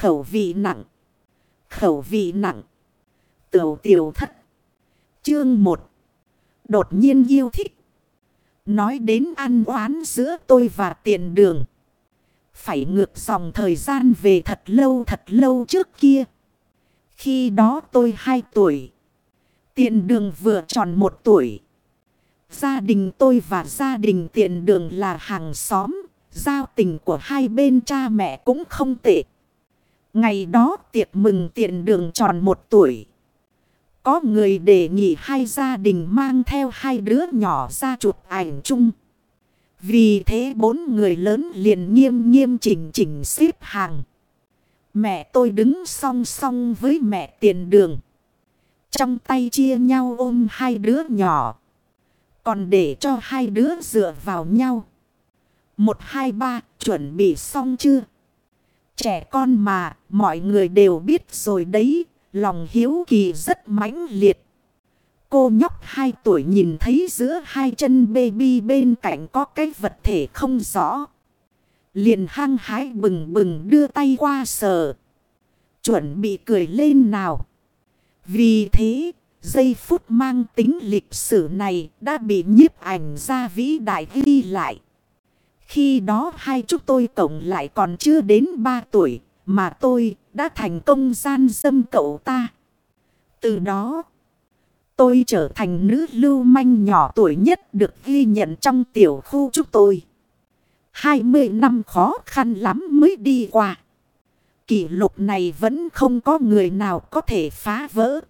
Khẩu vị nặng. Khẩu vị nặng. Tiểu tiểu thất. Chương 1. Đột nhiên yêu thích. Nói đến ăn oán giữa tôi và tiền đường. Phải ngược dòng thời gian về thật lâu thật lâu trước kia. Khi đó tôi 2 tuổi. Tiền đường vừa tròn 1 tuổi. Gia đình tôi và gia đình tiền đường là hàng xóm. Giao tình của hai bên cha mẹ cũng không tệ. Ngày đó tiệc mừng tiền đường tròn một tuổi. Có người đề nghị hai gia đình mang theo hai đứa nhỏ ra chụp ảnh chung. Vì thế bốn người lớn liền nghiêm nghiêm chỉnh chỉnh xếp hàng. Mẹ tôi đứng song song với mẹ tiền đường. Trong tay chia nhau ôm hai đứa nhỏ. Còn để cho hai đứa dựa vào nhau. Một, hai, ba, chuẩn bị xong chưa? Trẻ con mà mọi người đều biết rồi đấy. Lòng hiếu kỳ rất mãnh liệt. Cô nhóc 2 tuổi nhìn thấy giữa hai chân baby bên cạnh có cái vật thể không rõ. Liền hăng hái bừng bừng đưa tay qua sờ. Chuẩn bị cười lên nào. Vì thế, giây phút mang tính lịch sử này đã bị nhiếp ảnh ra vĩ đại ghi lại. Khi đó hai chúng tôi cộng lại còn chưa đến 3 tuổi, mà tôi đã thành công gian dâm cậu ta. Từ đó, tôi trở thành nữ lưu manh nhỏ tuổi nhất được ghi nhận trong tiểu khu chúng tôi. 20 năm khó khăn lắm mới đi qua. Kỷ lục này vẫn không có người nào có thể phá vỡ.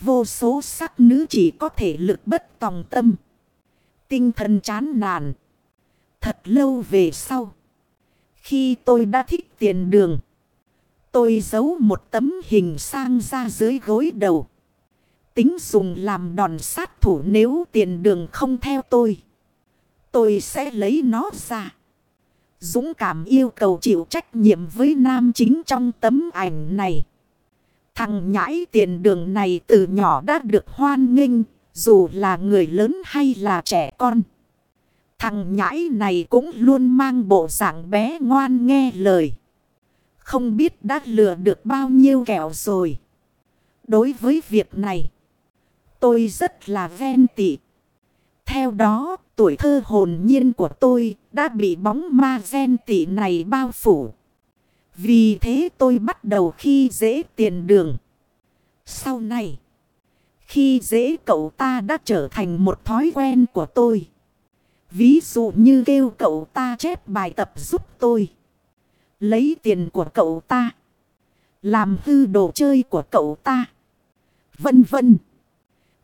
Vô số sắc nữ chỉ có thể lực bất tòng tâm. Tinh thần chán nản. Thật lâu về sau. Khi tôi đã thích tiền đường. Tôi giấu một tấm hình sang ra dưới gối đầu. Tính dùng làm đòn sát thủ nếu tiền đường không theo tôi. Tôi sẽ lấy nó ra. Dũng cảm yêu cầu chịu trách nhiệm với nam chính trong tấm ảnh này. Thằng nhãi tiền đường này từ nhỏ đã được hoan nghênh, dù là người lớn hay là trẻ con. Thằng nhãi này cũng luôn mang bộ dạng bé ngoan nghe lời. Không biết đã lừa được bao nhiêu kẹo rồi. Đối với việc này, tôi rất là ven tị. Theo đó, tuổi thơ hồn nhiên của tôi đã bị bóng ma ven tị này bao phủ. Vì thế tôi bắt đầu khi dễ tiền đường. Sau này, khi dễ cậu ta đã trở thành một thói quen của tôi. Ví dụ như kêu cậu ta chép bài tập giúp tôi. Lấy tiền của cậu ta. Làm hư đồ chơi của cậu ta. Vân vân.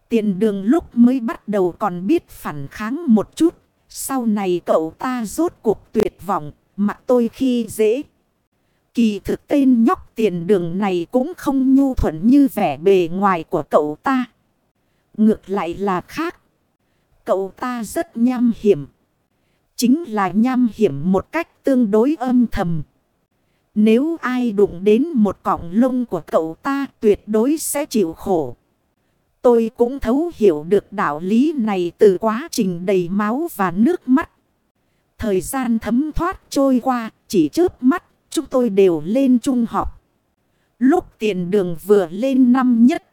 Tiền đường lúc mới bắt đầu còn biết phản kháng một chút. Sau này cậu ta rốt cuộc tuyệt vọng. Mặt tôi khi dễ. Kỳ thực tên nhóc tiền đường này cũng không nhu thuận như vẻ bề ngoài của cậu ta. Ngược lại là khác. Cậu ta rất nham hiểm. Chính là nham hiểm một cách tương đối âm thầm. Nếu ai đụng đến một cọng lông của cậu ta tuyệt đối sẽ chịu khổ. Tôi cũng thấu hiểu được đạo lý này từ quá trình đầy máu và nước mắt. Thời gian thấm thoát trôi qua, chỉ chớp mắt, chúng tôi đều lên trung học. Lúc tiền đường vừa lên năm nhất,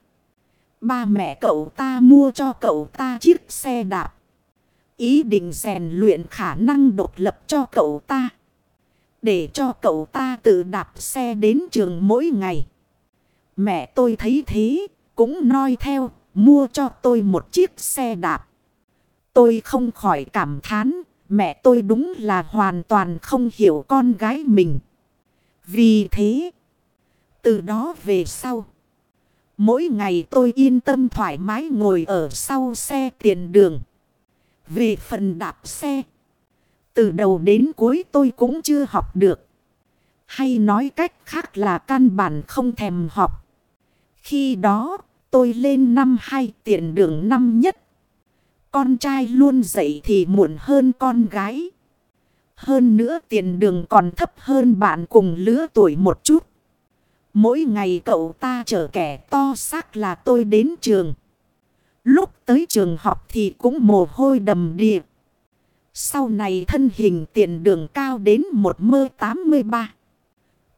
ba mẹ cậu ta mua cho cậu ta chiếc xe đạp. Ý định rèn luyện khả năng độc lập cho cậu ta. Để cho cậu ta tự đạp xe đến trường mỗi ngày. Mẹ tôi thấy thế, cũng noi theo, mua cho tôi một chiếc xe đạp. Tôi không khỏi cảm thán, mẹ tôi đúng là hoàn toàn không hiểu con gái mình. Vì thế, từ đó về sau, mỗi ngày tôi yên tâm thoải mái ngồi ở sau xe tiền đường. Về phần đạp xe, từ đầu đến cuối tôi cũng chưa học được. Hay nói cách khác là căn bản không thèm học. Khi đó tôi lên năm hai tiền đường năm nhất. Con trai luôn dậy thì muộn hơn con gái. Hơn nữa tiền đường còn thấp hơn bạn cùng lứa tuổi một chút. Mỗi ngày cậu ta chở kẻ to xác là tôi đến trường. Lúc tới trường học thì cũng mồ hôi đầm đìa. Sau này thân hình tiền đường cao đến một mơ 83.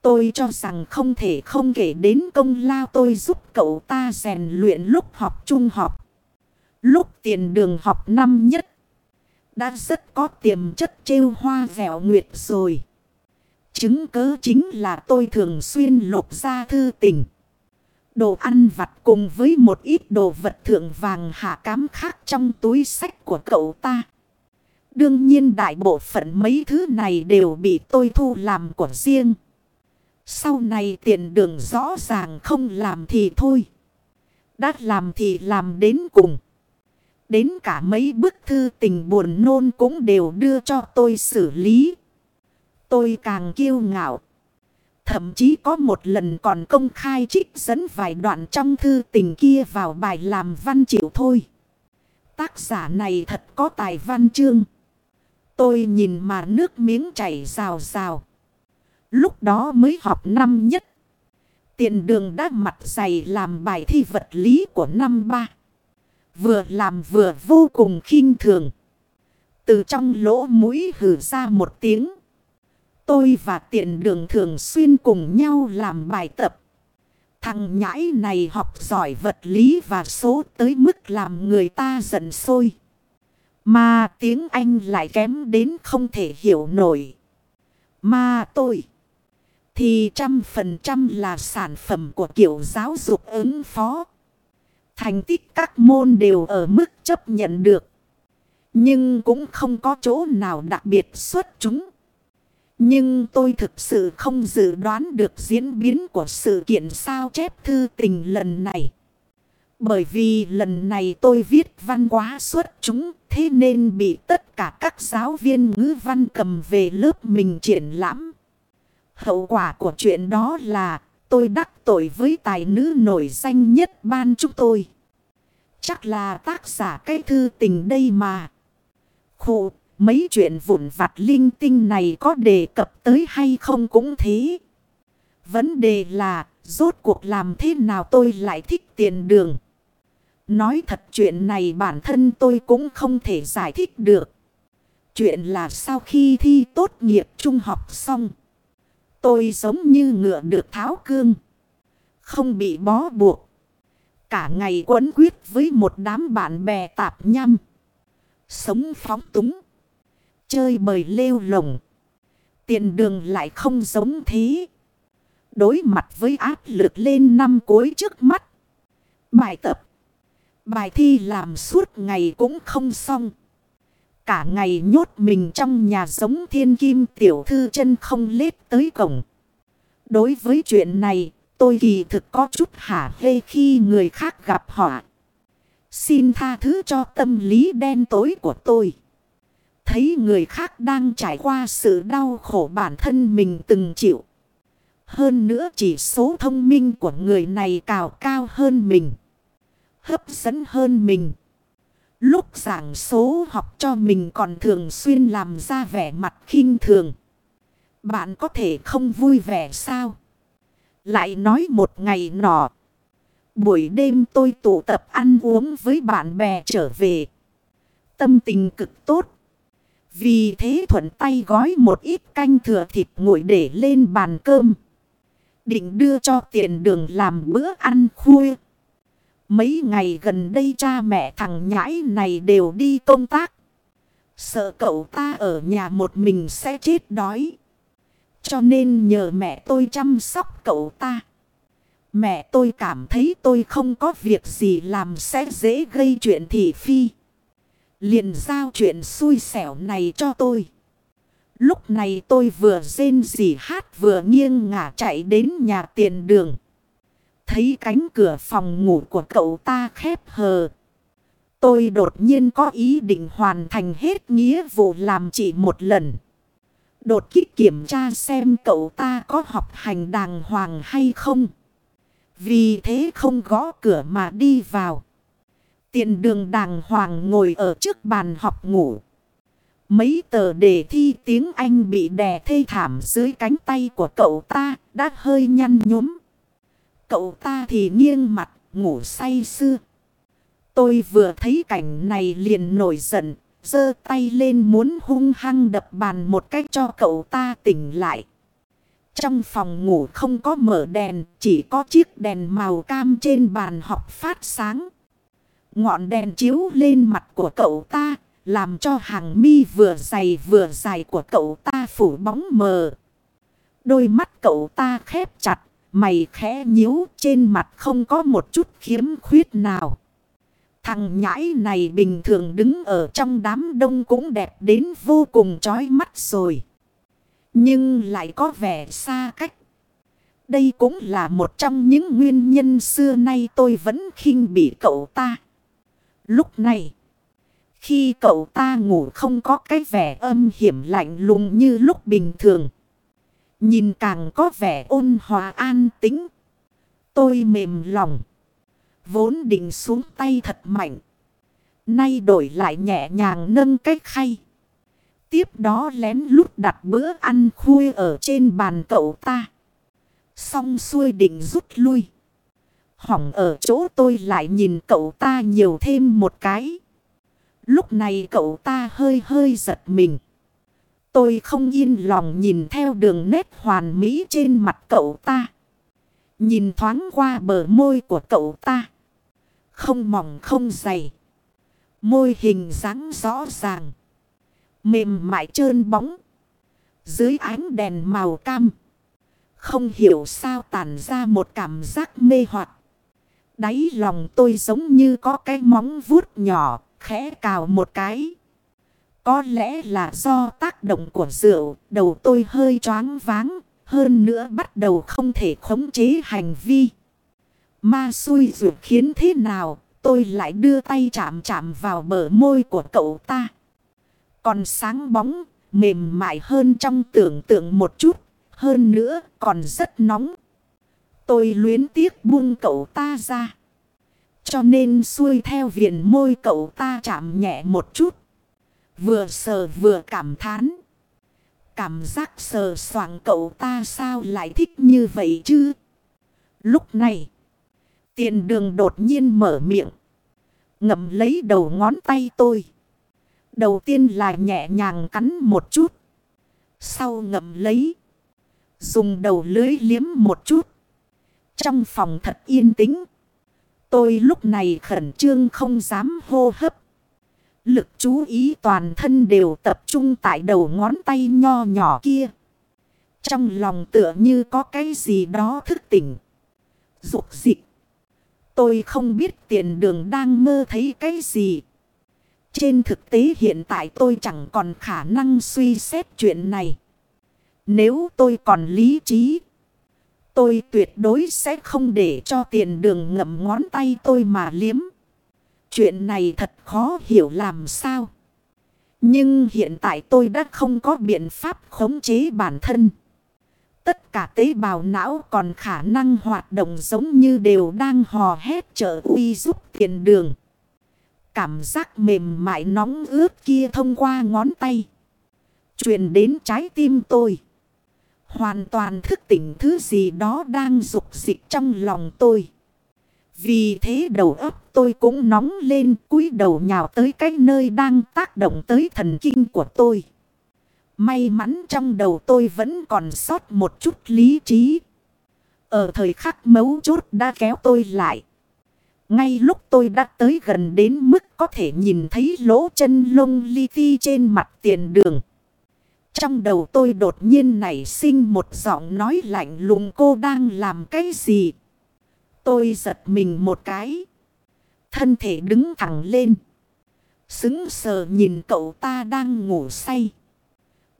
Tôi cho rằng không thể không kể đến công lao tôi giúp cậu ta rèn luyện lúc học trung học. Lúc tiền đường học năm nhất. Đã rất có tiềm chất trêu hoa vẹo nguyệt rồi. Chứng cứ chính là tôi thường xuyên lục ra thư tình. Đồ ăn vặt cùng với một ít đồ vật thượng vàng hạ cám khác trong túi sách của cậu ta. Đương nhiên đại bộ phận mấy thứ này đều bị tôi thu làm của riêng. Sau này tiền đường rõ ràng không làm thì thôi. Đã làm thì làm đến cùng. Đến cả mấy bức thư tình buồn nôn cũng đều đưa cho tôi xử lý. Tôi càng kiêu ngạo. Thậm chí có một lần còn công khai trích dẫn vài đoạn trong thư tình kia vào bài làm văn chịu thôi. Tác giả này thật có tài văn chương. Tôi nhìn mà nước miếng chảy rào rào. Lúc đó mới học năm nhất. Tiền đường đã mặt dày làm bài thi vật lý của năm ba. Vừa làm vừa vô cùng khinh thường. Từ trong lỗ mũi hử ra một tiếng. Tôi và tiện đường thường xuyên cùng nhau làm bài tập. Thằng nhãi này học giỏi vật lý và số tới mức làm người ta giận sôi. Mà tiếng Anh lại kém đến không thể hiểu nổi. Mà tôi thì trăm phần trăm là sản phẩm của kiểu giáo dục ứng phó. Thành tích các môn đều ở mức chấp nhận được. Nhưng cũng không có chỗ nào đặc biệt xuất chúng. Nhưng tôi thực sự không dự đoán được diễn biến của sự kiện sao chép thư tình lần này. Bởi vì lần này tôi viết văn quá xuất chúng, thế nên bị tất cả các giáo viên ngữ văn cầm về lớp mình triển lãm. Hậu quả của chuyện đó là tôi đắc tội với tài nữ nổi danh nhất ban chúng tôi. Chắc là tác giả cái thư tình đây mà. Khổ, mấy chuyện vụn vặt linh tinh này có đề cập tới hay không cũng thế. Vấn đề là, rốt cuộc làm thế nào tôi lại thích tiền đường. Nói thật chuyện này bản thân tôi cũng không thể giải thích được. Chuyện là sau khi thi tốt nghiệp trung học xong. Tôi giống như ngựa được tháo cương. Không bị bó buộc. Cả ngày quấn quyết với một đám bạn bè tạp nhăm. Sống phóng túng. Chơi bời lêu lồng. Tiền đường lại không giống thế. Đối mặt với áp lực lên năm cuối trước mắt. Bài tập. Bài thi làm suốt ngày cũng không xong. Cả ngày nhốt mình trong nhà giống thiên kim tiểu thư chân không lết tới cổng. Đối với chuyện này, tôi kỳ thực có chút hả hê khi người khác gặp họ. Xin tha thứ cho tâm lý đen tối của tôi. Thấy người khác đang trải qua sự đau khổ bản thân mình từng chịu. Hơn nữa chỉ số thông minh của người này cao cao hơn mình. Hấp dẫn hơn mình. Lúc giảng số học cho mình còn thường xuyên làm ra vẻ mặt khinh thường. Bạn có thể không vui vẻ sao? Lại nói một ngày nọ. Buổi đêm tôi tụ tập ăn uống với bạn bè trở về. Tâm tình cực tốt. Vì thế thuận tay gói một ít canh thừa thịt nguội để lên bàn cơm. Định đưa cho tiền đường làm bữa ăn khuya. Mấy ngày gần đây cha mẹ thằng nhãi này đều đi công tác. Sợ cậu ta ở nhà một mình sẽ chết đói. Cho nên nhờ mẹ tôi chăm sóc cậu ta. Mẹ tôi cảm thấy tôi không có việc gì làm sẽ dễ gây chuyện thị phi. Liền giao chuyện xui xẻo này cho tôi. Lúc này tôi vừa rên rỉ hát vừa nghiêng ngả chạy đến nhà tiền đường. Thấy cánh cửa phòng ngủ của cậu ta khép hờ. Tôi đột nhiên có ý định hoàn thành hết nghĩa vụ làm chỉ một lần. Đột kích kiểm tra xem cậu ta có học hành đàng hoàng hay không. Vì thế không gõ cửa mà đi vào. Tiền đường đàng hoàng ngồi ở trước bàn học ngủ. Mấy tờ đề thi tiếng Anh bị đè thê thảm dưới cánh tay của cậu ta đã hơi nhăn nhúm. Cậu ta thì nghiêng mặt ngủ say sưa. Tôi vừa thấy cảnh này liền nổi giận, giơ tay lên muốn hung hăng đập bàn một cách cho cậu ta tỉnh lại. Trong phòng ngủ không có mở đèn, chỉ có chiếc đèn màu cam trên bàn học phát sáng. Ngọn đèn chiếu lên mặt của cậu ta, làm cho hàng mi vừa dày vừa dài của cậu ta phủ bóng mờ. Đôi mắt cậu ta khép chặt, mày khẽ nhíu trên mặt không có một chút khiếm khuyết nào. Thằng nhãi này bình thường đứng ở trong đám đông cũng đẹp đến vô cùng chói mắt rồi. Nhưng lại có vẻ xa cách. Đây cũng là một trong những nguyên nhân xưa nay tôi vẫn khinh bị cậu ta. Lúc này, khi cậu ta ngủ không có cái vẻ âm hiểm lạnh lùng như lúc bình thường. Nhìn càng có vẻ ôn hòa an tĩnh. Tôi mềm lòng. Vốn định xuống tay thật mạnh. Nay đổi lại nhẹ nhàng nâng cái khay. Tiếp đó lén lút đặt bữa ăn khuya ở trên bàn cậu ta. Xong xuôi định rút lui. Hỏng ở chỗ tôi lại nhìn cậu ta nhiều thêm một cái. Lúc này cậu ta hơi hơi giật mình. Tôi không yên lòng nhìn theo đường nét hoàn mỹ trên mặt cậu ta. Nhìn thoáng qua bờ môi của cậu ta. Không mỏng không dày. Môi hình dáng rõ ràng. Mềm mại trơn bóng. Dưới ánh đèn màu cam. Không hiểu sao tản ra một cảm giác mê hoặc. Đáy lòng tôi giống như có cái móng vuốt nhỏ, khẽ cào một cái. Có lẽ là do tác động của rượu, đầu tôi hơi choáng váng, hơn nữa bắt đầu không thể khống chế hành vi. Ma xui rượu khiến thế nào, tôi lại đưa tay chạm chạm vào bờ môi của cậu ta. Còn sáng bóng, mềm mại hơn trong tưởng tượng một chút, hơn nữa còn rất nóng. Tôi luyến tiếc buông cậu ta ra. Cho nên xuôi theo viền môi cậu ta chạm nhẹ một chút. Vừa sờ vừa cảm thán. Cảm giác sờ soạng cậu ta sao lại thích như vậy chứ? Lúc này, tiền đường đột nhiên mở miệng. Ngậm lấy đầu ngón tay tôi. Đầu tiên là nhẹ nhàng cắn một chút. Sau ngậm lấy. Dùng đầu lưới liếm một chút. Trong phòng thật yên tĩnh. Tôi lúc này khẩn trương không dám hô hấp. Lực chú ý toàn thân đều tập trung tại đầu ngón tay nho nhỏ kia. Trong lòng tựa như có cái gì đó thức tỉnh. Dục dịch. Tôi không biết tiền đường đang mơ thấy cái gì. Trên thực tế hiện tại tôi chẳng còn khả năng suy xét chuyện này. Nếu tôi còn lý trí. Tôi tuyệt đối sẽ không để cho tiền đường ngậm ngón tay tôi mà liếm. Chuyện này thật khó hiểu làm sao. Nhưng hiện tại tôi đã không có biện pháp khống chế bản thân. Tất cả tế bào não còn khả năng hoạt động giống như đều đang hò hét trợ uy giúp tiền đường. Cảm giác mềm mại nóng ướt kia thông qua ngón tay. Truyền đến trái tim tôi. Hoàn toàn thức tỉnh thứ gì đó đang dục dịch trong lòng tôi. Vì thế đầu óc tôi cũng nóng lên, cúi đầu nhào tới cái nơi đang tác động tới thần kinh của tôi. May mắn trong đầu tôi vẫn còn sót một chút lý trí. Ở thời khắc mấu chốt đã kéo tôi lại. Ngay lúc tôi đã tới gần đến mức có thể nhìn thấy lỗ chân lông li ti trên mặt tiền đường. Trong đầu tôi đột nhiên nảy sinh một giọng nói lạnh lùng cô đang làm cái gì. Tôi giật mình một cái. Thân thể đứng thẳng lên. Xứng sờ nhìn cậu ta đang ngủ say.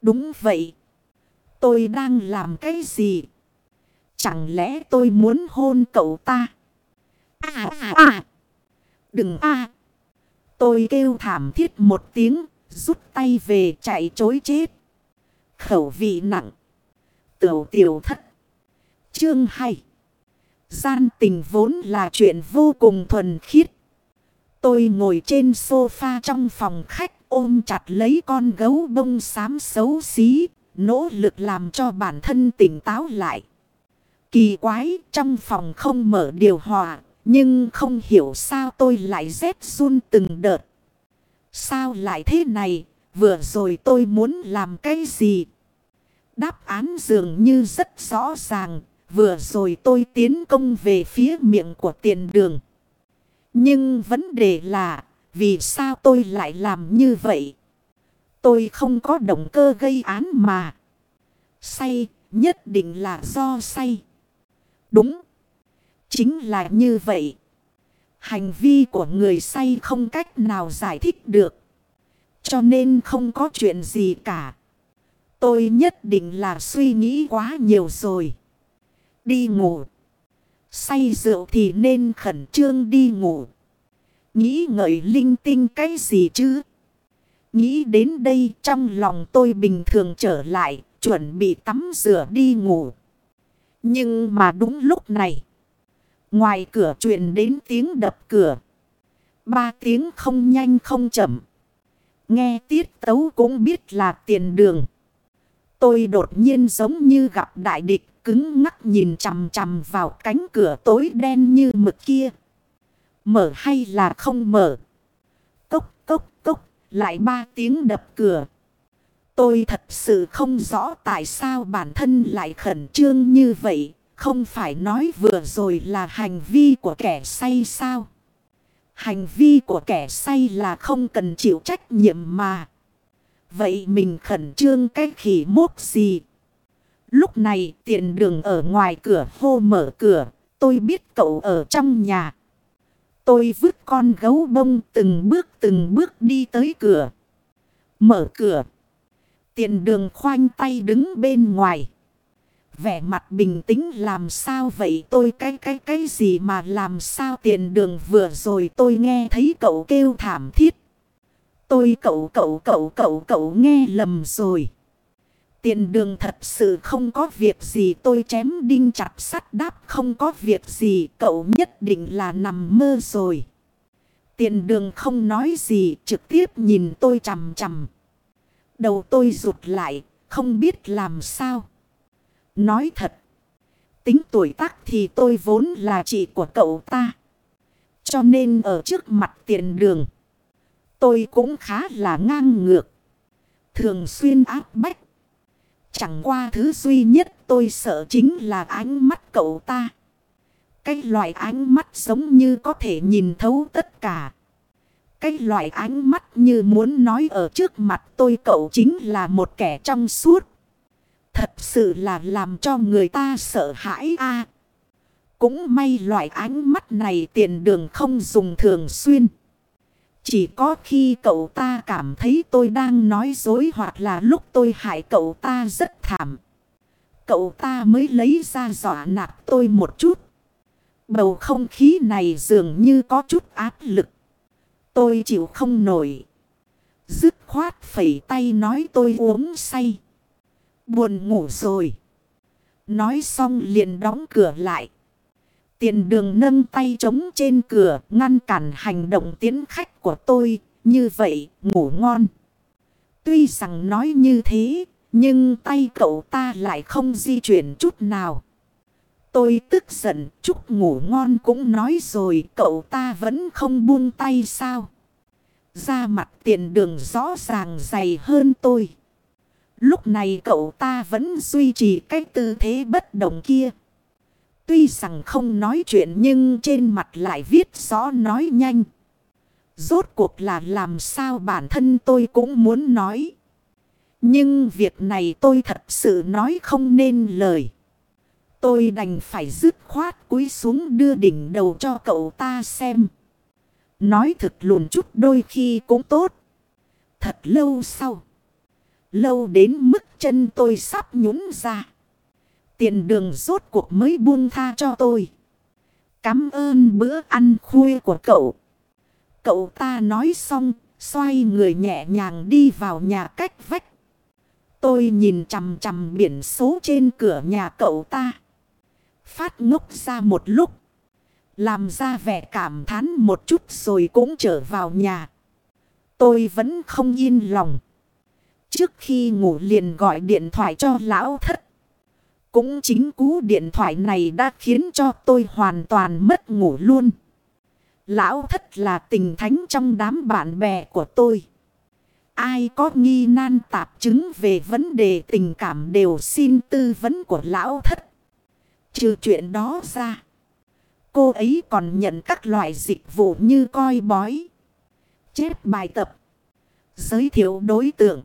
Đúng vậy. Tôi đang làm cái gì? Chẳng lẽ tôi muốn hôn cậu ta? À à à! Đừng a Tôi kêu thảm thiết một tiếng, rút tay về chạy chối chết. Khẩu vị nặng. Tiểu tiểu thất. Chương hay. Gian tình vốn là chuyện vô cùng thuần khiết. Tôi ngồi trên sofa trong phòng khách ôm chặt lấy con gấu bông xám xấu xí, nỗ lực làm cho bản thân tỉnh táo lại. Kỳ quái, trong phòng không mở điều hòa, nhưng không hiểu sao tôi lại rét run từng đợt. Sao lại thế này, vừa rồi tôi muốn làm cái gì? Đáp án dường như rất rõ ràng. Vừa rồi tôi tiến công về phía miệng của tiền đường. Nhưng vấn đề là, vì sao tôi lại làm như vậy? Tôi không có động cơ gây án mà. Say, nhất định là do say. Đúng. Chính là như vậy. Hành vi của người say không cách nào giải thích được. Cho nên không có chuyện gì cả. Tôi nhất định là suy nghĩ quá nhiều rồi. Đi ngủ. Say rượu thì nên khẩn trương đi ngủ. Nghĩ ngợi linh tinh cái gì chứ? Nghĩ đến đây trong lòng tôi bình thường trở lại, chuẩn bị tắm rửa đi ngủ. Nhưng mà đúng lúc này, ngoài cửa truyền đến tiếng đập cửa. Ba tiếng không nhanh không chậm. Nghe tiết tấu cũng biết là tiền đường. Tôi đột nhiên giống như gặp đại địch, cứng ngắc nhìn chằm chằm vào cánh cửa tối đen như mực kia. Mở hay là không mở? Cốc cốc cốc, lại ba tiếng đập cửa. Tôi thật sự không rõ tại sao bản thân lại khẩn trương như vậy. Không phải nói vừa rồi là hành vi của kẻ say sao? Hành vi của kẻ say là không cần chịu trách nhiệm mà. Vậy mình khẩn trương cái khỉ mốt gì? Lúc này tiền đường ở ngoài cửa hô mở cửa. Tôi biết cậu ở trong nhà. Tôi vứt con gấu bông từng bước từng bước đi tới cửa. Mở cửa. Tiền đường khoanh tay đứng bên ngoài. Vẻ mặt bình tĩnh, làm sao vậy tôi cái cái cái gì mà làm sao tiền đường vừa rồi tôi nghe thấy cậu kêu thảm thiết. Tôi, cậu cậu cậu cậu cậu nghe lầm rồi. Tiền đường thật sự không có việc gì tôi chém đinh chặt sắt đáp, không có việc gì, cậu nhất định là nằm mơ rồi. Tiền đường không nói gì, trực tiếp nhìn tôi chằm chằm. Đầu tôi rụt lại, không biết làm sao. Nói thật. Tính tuổi tác thì tôi vốn là chị của cậu ta. Cho nên ở trước mặt tiền đường. Tôi cũng khá là ngang ngược. Thường xuyên áp bách. Chẳng qua thứ duy nhất tôi sợ chính là ánh mắt cậu ta. Cái loại ánh mắt giống như có thể nhìn thấu tất cả. Cái loại ánh mắt như muốn nói ở trước mặt tôi cậu chính là một kẻ trong suốt. Thật sự là làm cho người ta sợ hãi a. Cũng may loại ánh mắt này tiền đường không dùng thường xuyên. Chỉ có khi cậu ta cảm thấy tôi đang nói dối hoặc là lúc tôi hại cậu ta rất thảm. Cậu ta mới lấy ra dọa nạt tôi một chút. Bầu không khí này dường như có chút áp lực. Tôi chịu không nổi. Dứt khoát phẩy tay nói tôi uống say. Buồn ngủ rồi. Nói xong liền đóng cửa lại. Tiền đường nâng tay trống trên cửa, ngăn cản hành động tiến khách của tôi. Như vậy, ngủ ngon. Tuy rằng nói như thế. Nhưng tay cậu ta lại không di chuyển chút nào. Tôi tức giận, chúc ngủ ngon cũng nói rồi, cậu ta vẫn không buông tay sao. da mặt tiền đường rõ ràng dày hơn tôi. Lúc này cậu ta vẫn duy trì cái tư thế bất đồng kia. Tuy rằng không nói chuyện nhưng trên mặt lại viết rõ nói nhanh. Rốt cuộc là làm sao bản thân tôi cũng muốn nói. Nhưng việc này tôi thật sự nói không nên lời. Tôi đành phải dứt khoát cúi xuống đưa đỉnh đầu cho cậu ta xem. Nói thực lùn chút đôi khi cũng tốt. Thật lâu sau. Lâu đến mức chân tôi sắp nhún ra. Tiền đường rốt cuộc mới buông tha cho tôi. Cảm ơn bữa ăn khuya của cậu. Cậu ta nói xong, xoay người nhẹ nhàng đi vào nhà cách vách. Tôi nhìn chằm chằm biển số trên cửa nhà cậu ta. Phát ngốc ra một lúc. Làm ra vẻ cảm thán một chút rồi cũng trở vào nhà. Tôi vẫn không yên lòng. Trước khi ngủ liền gọi điện thoại cho lão thất. Cũng chính cú điện thoại này đã khiến cho tôi hoàn toàn mất ngủ luôn. Lão thất là tình thánh trong đám bạn bè của tôi. Ai có nghi nan tạp chứng về vấn đề tình cảm đều xin tư vấn của lão thất. Trừ chuyện đó ra. Cô ấy còn nhận các loại dịch vụ như coi bói. Chép bài tập. Giới thiệu đối tượng.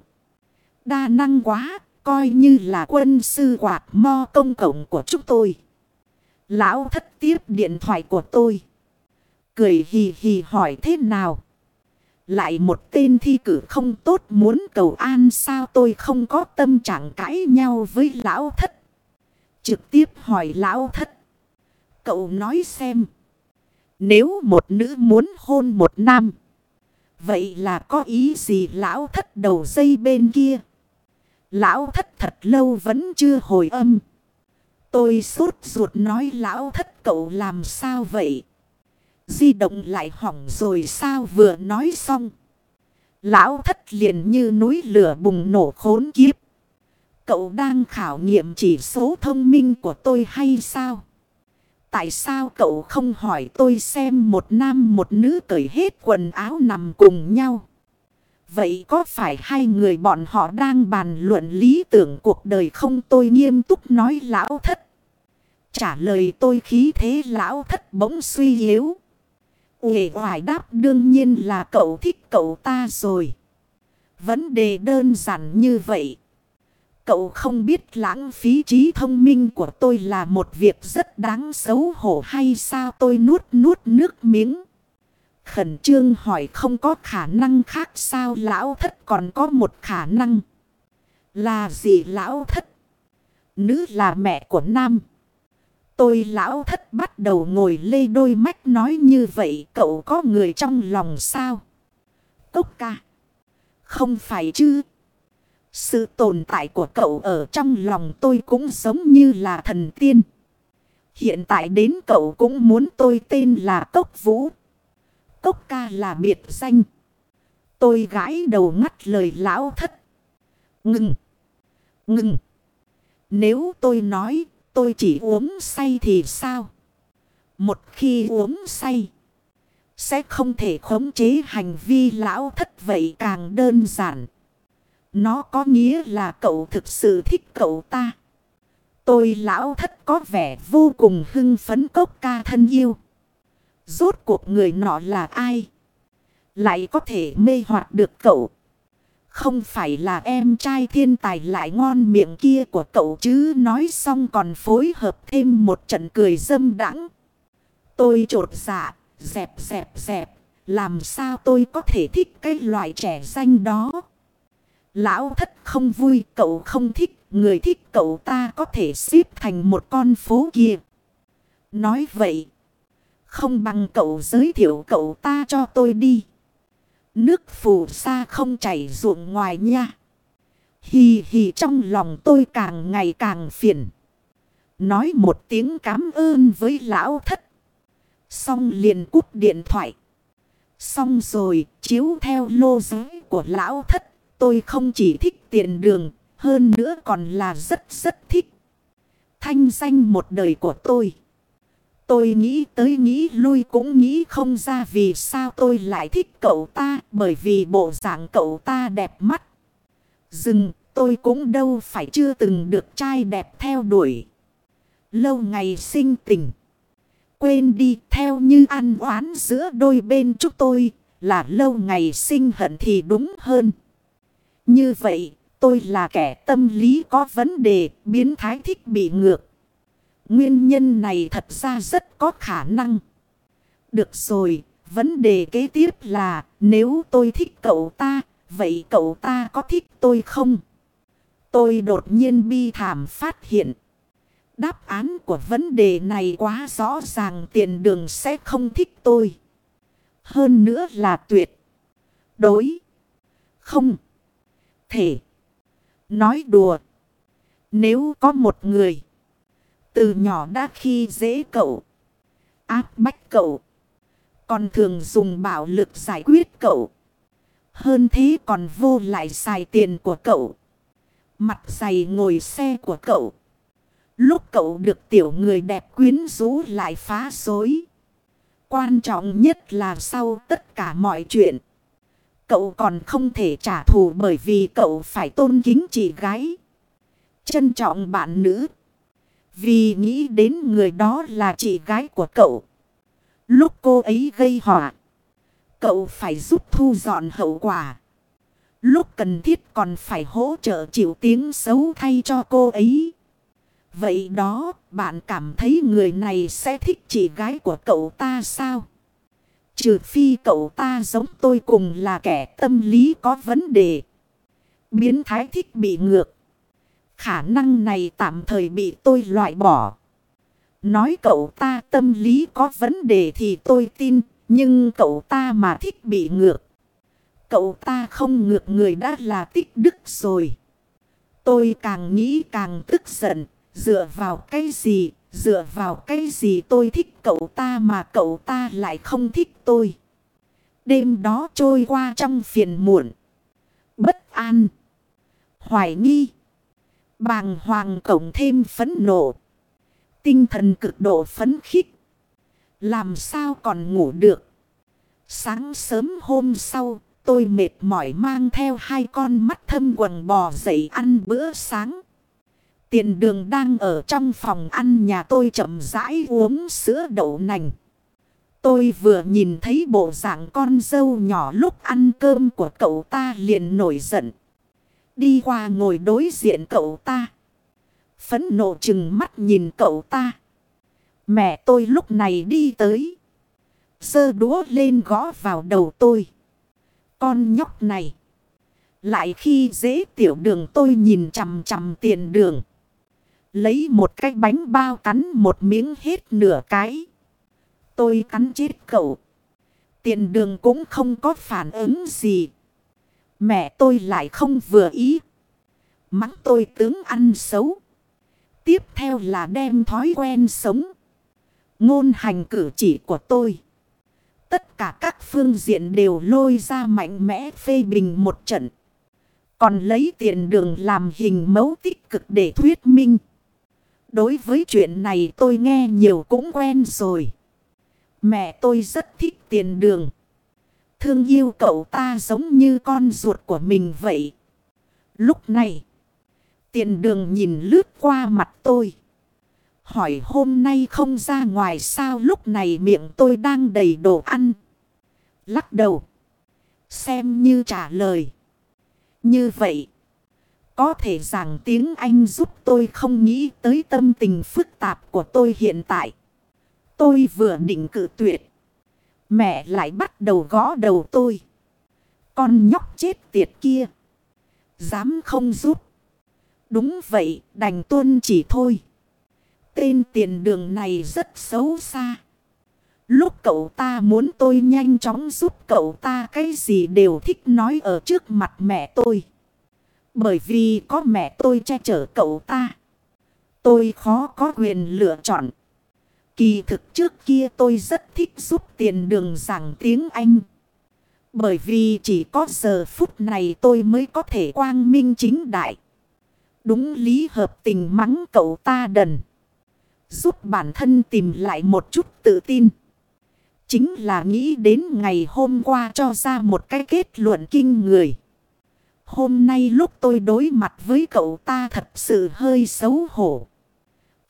Đa năng quá. Coi như là quân sư quạt mo công cộng của chúng tôi. Lão thất tiếp điện thoại của tôi. Cười hì hì hỏi thế nào. Lại một tên thi cử không tốt muốn cầu an sao tôi không có tâm trạng cãi nhau với lão thất. Trực tiếp hỏi lão thất. Cậu nói xem. Nếu một nữ muốn hôn một nam. Vậy là có ý gì lão thất đầu dây bên kia. Lão thất thật lâu vẫn chưa hồi âm. Tôi sốt ruột nói lão thất cậu làm sao vậy. Di động lại hỏng rồi sao vừa nói xong. Lão thất liền như núi lửa bùng nổ khốn kiếp. Cậu đang khảo nghiệm chỉ số thông minh của tôi hay sao? Tại sao cậu không hỏi tôi xem một nam một nữ cởi hết quần áo nằm cùng nhau? Vậy có phải hai người bọn họ đang bàn luận lý tưởng cuộc đời không tôi nghiêm túc nói, lão thất? Trả lời, tôi khí thế lão thất bỗng suy yếu. Uể hoài đáp, đương nhiên là cậu thích cậu ta rồi. Vấn đề đơn giản như vậy. Cậu không biết lãng phí trí thông minh của tôi là một việc rất đáng xấu hổ hay sao tôi nuốt nuốt nước miếng. Khẩn trương hỏi không có khả năng khác sao lão thất còn có một khả năng. Là gì lão thất? Nữ là mẹ của nam. Tôi lão thất bắt đầu ngồi lê đôi mắt nói như vậy cậu có người trong lòng sao? Cốc ca. Không phải chứ? Sự tồn tại của cậu ở trong lòng tôi cũng giống như là thần tiên. Hiện tại đến cậu cũng muốn tôi tên là Cốc Vũ. Cốc ca là biệt danh. Tôi gãi đầu ngắt lời lão thất. Ngừng. Ngừng. Nếu tôi nói, tôi chỉ uống say thì sao? Một khi uống say. Sẽ không thể khống chế hành vi lão thất vậy càng đơn giản. Nó có nghĩa là cậu thực sự thích cậu ta. Tôi lão thất có vẻ vô cùng hưng phấn cốc ca thân yêu. Rốt cuộc người nọ là ai? Lại có thể mê hoặc được cậu. Không phải là em trai thiên tài lại ngon miệng kia của cậu chứ nói xong còn phối hợp thêm một trận cười dâm đắng. Tôi trột dạ, dẹp dẹp dẹp, làm sao tôi có thể thích cái loại trẻ danh đó. Lão thất không vui, cậu không thích, người thích cậu ta có thể xếp thành một con phố kia. Nói vậy, không bằng cậu giới thiệu cậu ta cho tôi đi. Nước phù sa không chảy ruộng ngoài nha. Hì hì trong lòng tôi càng ngày càng phiền. Nói một tiếng cảm ơn với lão thất. Xong liền cúp điện thoại. Xong rồi, chiếu theo lô giới của lão thất. Tôi không chỉ thích tiền đường. Hơn nữa còn là rất rất thích. Thanh danh một đời của tôi. Tôi nghĩ tới nghĩ lui cũng nghĩ không ra vì sao tôi lại thích cậu ta, bởi vì bộ dạng cậu ta đẹp mắt. Dừng, tôi cũng đâu phải chưa từng được trai đẹp theo đuổi. Lâu ngày sinh tình. Quên đi, theo như ăn oán giữa đôi bên chúng tôi là lâu ngày sinh hận thì đúng hơn. Như vậy, tôi là kẻ tâm lý có vấn đề, biến thái thích bị ngược. Nguyên nhân này thật ra rất có khả năng. Được rồi, vấn đề kế tiếp là nếu tôi thích cậu ta, vậy cậu ta có thích tôi không? Tôi đột nhiên bi thảm phát hiện. Đáp án của vấn đề này quá rõ ràng tiền đường sẽ không thích tôi. Hơn nữa là tuyệt. Đối. Không. Thể. Nói đùa. Nếu có một người. Từ nhỏ đã khi dễ cậu. Áp bách cậu. Còn thường dùng bạo lực giải quyết cậu. Hơn thế còn vô lại xài tiền của cậu. Mặt dày ngồi xe của cậu. Lúc cậu được tiểu người đẹp quyến rũ lại phá rối. Quan trọng nhất là sau tất cả mọi chuyện. Cậu còn không thể trả thù bởi vì cậu phải tôn kính chị gái. Trân trọng bạn nữ. Vì nghĩ đến người đó là chị gái của cậu. Lúc cô ấy gây họa. Cậu phải giúp thu dọn hậu quả. Lúc cần thiết còn phải hỗ trợ chịu tiếng xấu thay cho cô ấy. Vậy đó, bạn cảm thấy người này sẽ thích chị gái của cậu ta sao? Trừ phi cậu ta giống tôi cùng là kẻ tâm lý có vấn đề. Biến thái thích bị ngược. Khả năng này tạm thời bị tôi loại bỏ. Nói cậu ta tâm lý có vấn đề thì tôi tin. Nhưng cậu ta mà thích bị ngược. Cậu ta không ngược người đã là tích đức rồi. Tôi càng nghĩ càng tức giận. Dựa vào cái gì? Dựa vào cái gì tôi thích cậu ta mà cậu ta lại không thích tôi? Đêm đó trôi qua trong phiền muộn. Bất an. Hoài nghi. Bàng hoàng cộng thêm phấn nộ. Tinh thần cực độ phấn khích. Làm sao còn ngủ được. Sáng sớm hôm sau, tôi mệt mỏi mang theo hai con mắt thâm quần bò dậy ăn bữa sáng. Tiền đường đang ở trong phòng ăn nhà tôi chậm rãi uống sữa đậu nành. Tôi vừa nhìn thấy bộ dạng con dâu nhỏ lúc ăn cơm của cậu ta liền nổi giận. Đi qua ngồi đối diện cậu ta. Phấn nộ chừng mắt nhìn cậu ta. Mẹ tôi lúc này đi tới. Sơ đũa lên gõ vào đầu tôi. Con nhóc này. Lại khi dễ tiểu đường tôi nhìn chằm chằm tiền đường. Lấy một cái bánh bao cắn một miếng hết nửa cái. Tôi cắn chết cậu. Tiền đường cũng không có phản ứng gì. Mẹ tôi lại không vừa ý. Mắng tôi tướng ăn xấu. Tiếp theo là đem thói quen sống. Ngôn hành cử chỉ của tôi. Tất cả các phương diện đều lôi ra mạnh mẽ phê bình một trận. Còn lấy tiền đường làm hình mẫu tích cực để thuyết minh. Đối với chuyện này tôi nghe nhiều cũng quen rồi. Mẹ tôi rất thích tiền đường. Thương yêu cậu ta giống như con ruột của mình vậy. Lúc này, tiền đường nhìn lướt qua mặt tôi. Hỏi hôm nay không ra ngoài sao lúc này miệng tôi đang đầy đồ ăn. Lắc đầu. Xem như trả lời. Như vậy. Có thể rằng tiếng Anh giúp tôi không nghĩ tới tâm tình phức tạp của tôi hiện tại. Tôi vừa định cự tuyệt. Mẹ lại bắt đầu gõ đầu tôi. Con nhóc chết tiệt kia. Dám không giúp. Đúng vậy, đành tuân chỉ thôi. Tên tiền đường này rất xấu xa. Lúc cậu ta muốn tôi nhanh chóng giúp cậu ta cái gì đều thích nói ở trước mặt mẹ tôi. Bởi vì có mẹ tôi che chở cậu ta. Tôi khó có quyền lựa chọn. Kỳ thực trước kia tôi rất thích giúp tiền đường giảng tiếng Anh. Bởi vì chỉ có giờ phút này tôi mới có thể quang minh chính đại. Đúng lý hợp tình mắng cậu ta đần. Giúp bản thân tìm lại một chút tự tin. Chính là nghĩ đến ngày hôm qua cho ra một cái kết luận kinh người. Hôm nay lúc tôi đối mặt với cậu ta thật sự hơi xấu hổ.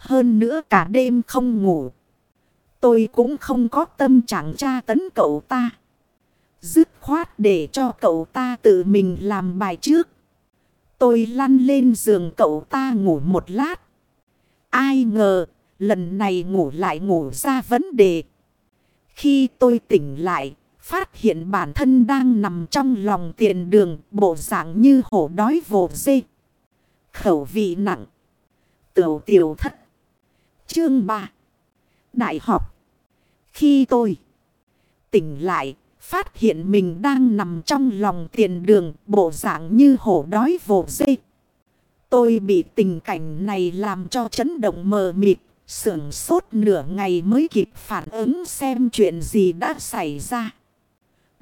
Hơn nữa cả đêm không ngủ. Tôi cũng không có tâm trạng tra tấn cậu ta. Dứt khoát để cho cậu ta tự mình làm bài trước. Tôi lăn lên giường cậu ta ngủ một lát. Ai ngờ, lần này ngủ lại ngủ ra vấn đề. Khi tôi tỉnh lại, phát hiện bản thân đang nằm trong lòng tiền đường, bộ dạng như hổ đói vồ dê. Khẩu vị nặng. Tiểu tiểu thất. Chương 3. Đại học. Khi tôi tỉnh lại, phát hiện mình đang nằm trong lòng tiền đường, bộ dạng như hổ đói vồ dê. Tôi bị tình cảnh này làm cho chấn động mờ mịt, sưởng sốt nửa ngày mới kịp phản ứng xem chuyện gì đã xảy ra.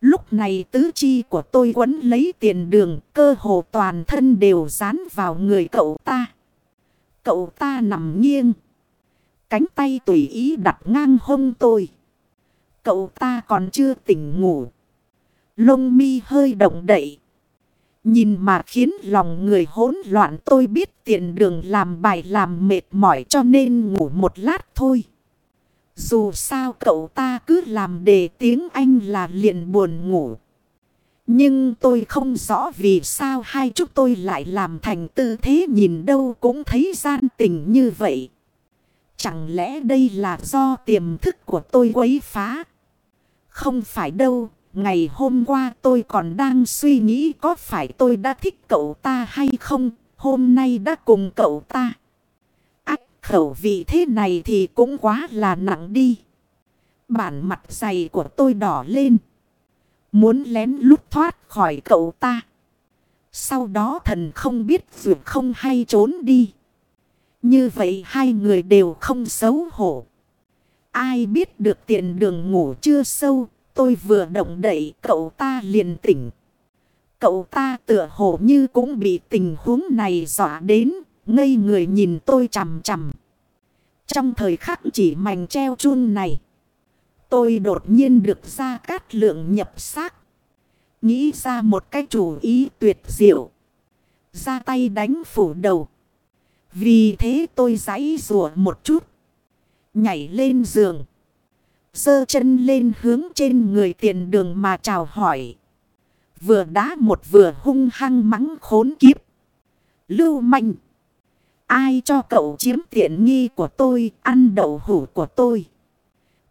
Lúc này tứ chi của tôi quấn lấy tiền đường, cơ hồ toàn thân đều dán vào người cậu ta. Cậu ta nằm nghiêng. Cánh tay tùy ý đặt ngang hông tôi. Cậu ta còn chưa tỉnh ngủ. Lông mi hơi động đậy. Nhìn mà khiến lòng người hỗn loạn tôi biết tiện đường làm bài làm mệt mỏi cho nên ngủ một lát thôi. Dù sao cậu ta cứ làm đề tiếng Anh là liền buồn ngủ. Nhưng tôi không rõ vì sao hai chúng tôi lại làm thành tư thế nhìn đâu cũng thấy gian tình như vậy. Chẳng lẽ đây là do tiềm thức của tôi quấy phá? Không phải đâu, ngày hôm qua tôi còn đang suy nghĩ có phải tôi đã thích cậu ta hay không, hôm nay đã cùng cậu ta. Ách khẩu vị thế này thì cũng quá là nặng đi. Bản mặt dày của tôi đỏ lên. Muốn lén lút thoát khỏi cậu ta. Sau đó thần không biết vượt không hay trốn đi. Như vậy hai người đều không xấu hổ. Ai biết được tiền đường ngủ chưa sâu. Tôi vừa động đậy, cậu ta liền tỉnh. Cậu ta tựa hồ như cũng bị tình huống này dọa đến. Ngây người nhìn tôi chằm chằm. Trong thời khắc chỉ mảnh treo chun này. Tôi đột nhiên được ra cát lượng nhập xác. Nghĩ ra một cái chủ ý tuyệt diệu. Ra tay đánh phủ đầu. Vì thế tôi giãy rùa một chút. Nhảy lên giường. Dơ chân lên hướng trên người tiền đường mà chào hỏi. Vừa đá một vừa hung hăng mắng khốn kiếp. Lưu manh. Ai cho cậu chiếm tiện nghi của tôi, ăn đậu hủ của tôi.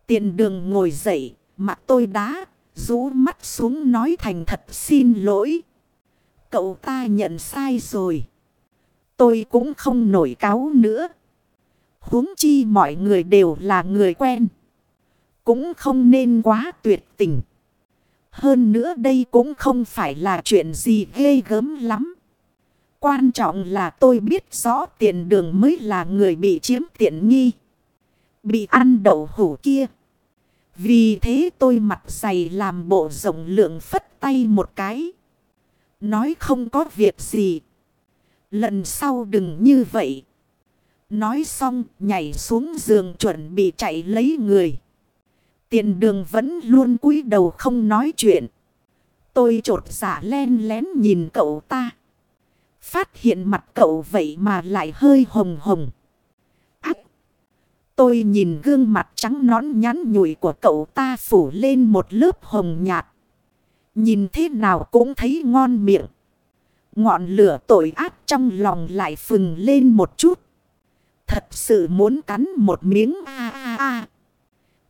Tiền đường ngồi dậy, mặt tôi đá, rú mắt xuống nói thành thật xin lỗi. Cậu ta nhận sai rồi. Tôi cũng không nổi cáo nữa. huống chi mọi người đều là người quen. Cũng không nên quá tuyệt tình. Hơn nữa đây cũng không phải là chuyện gì ghê gớm lắm. Quan trọng là tôi biết rõ tiền đường mới là người bị chiếm tiện nghi. Bị ăn đậu hủ kia. Vì thế tôi mặt dày làm bộ rộng lượng phất tay một cái. Nói không có việc gì. Lần sau đừng như vậy. Nói xong, nhảy xuống giường chuẩn bị chạy lấy người. Tiền đường vẫn luôn cúi đầu không nói chuyện. Tôi trột giả dạ len lén nhìn cậu ta. Phát hiện mặt cậu vậy mà lại hơi hồng hồng. Ách! Tôi nhìn gương mặt trắng nón nhắn nhủi của cậu ta phủ lên một lớp hồng nhạt. Nhìn thế nào cũng thấy ngon miệng. Ngọn lửa tội ác trong lòng lại phừng lên một chút. Thật sự muốn cắn một miếng a a a.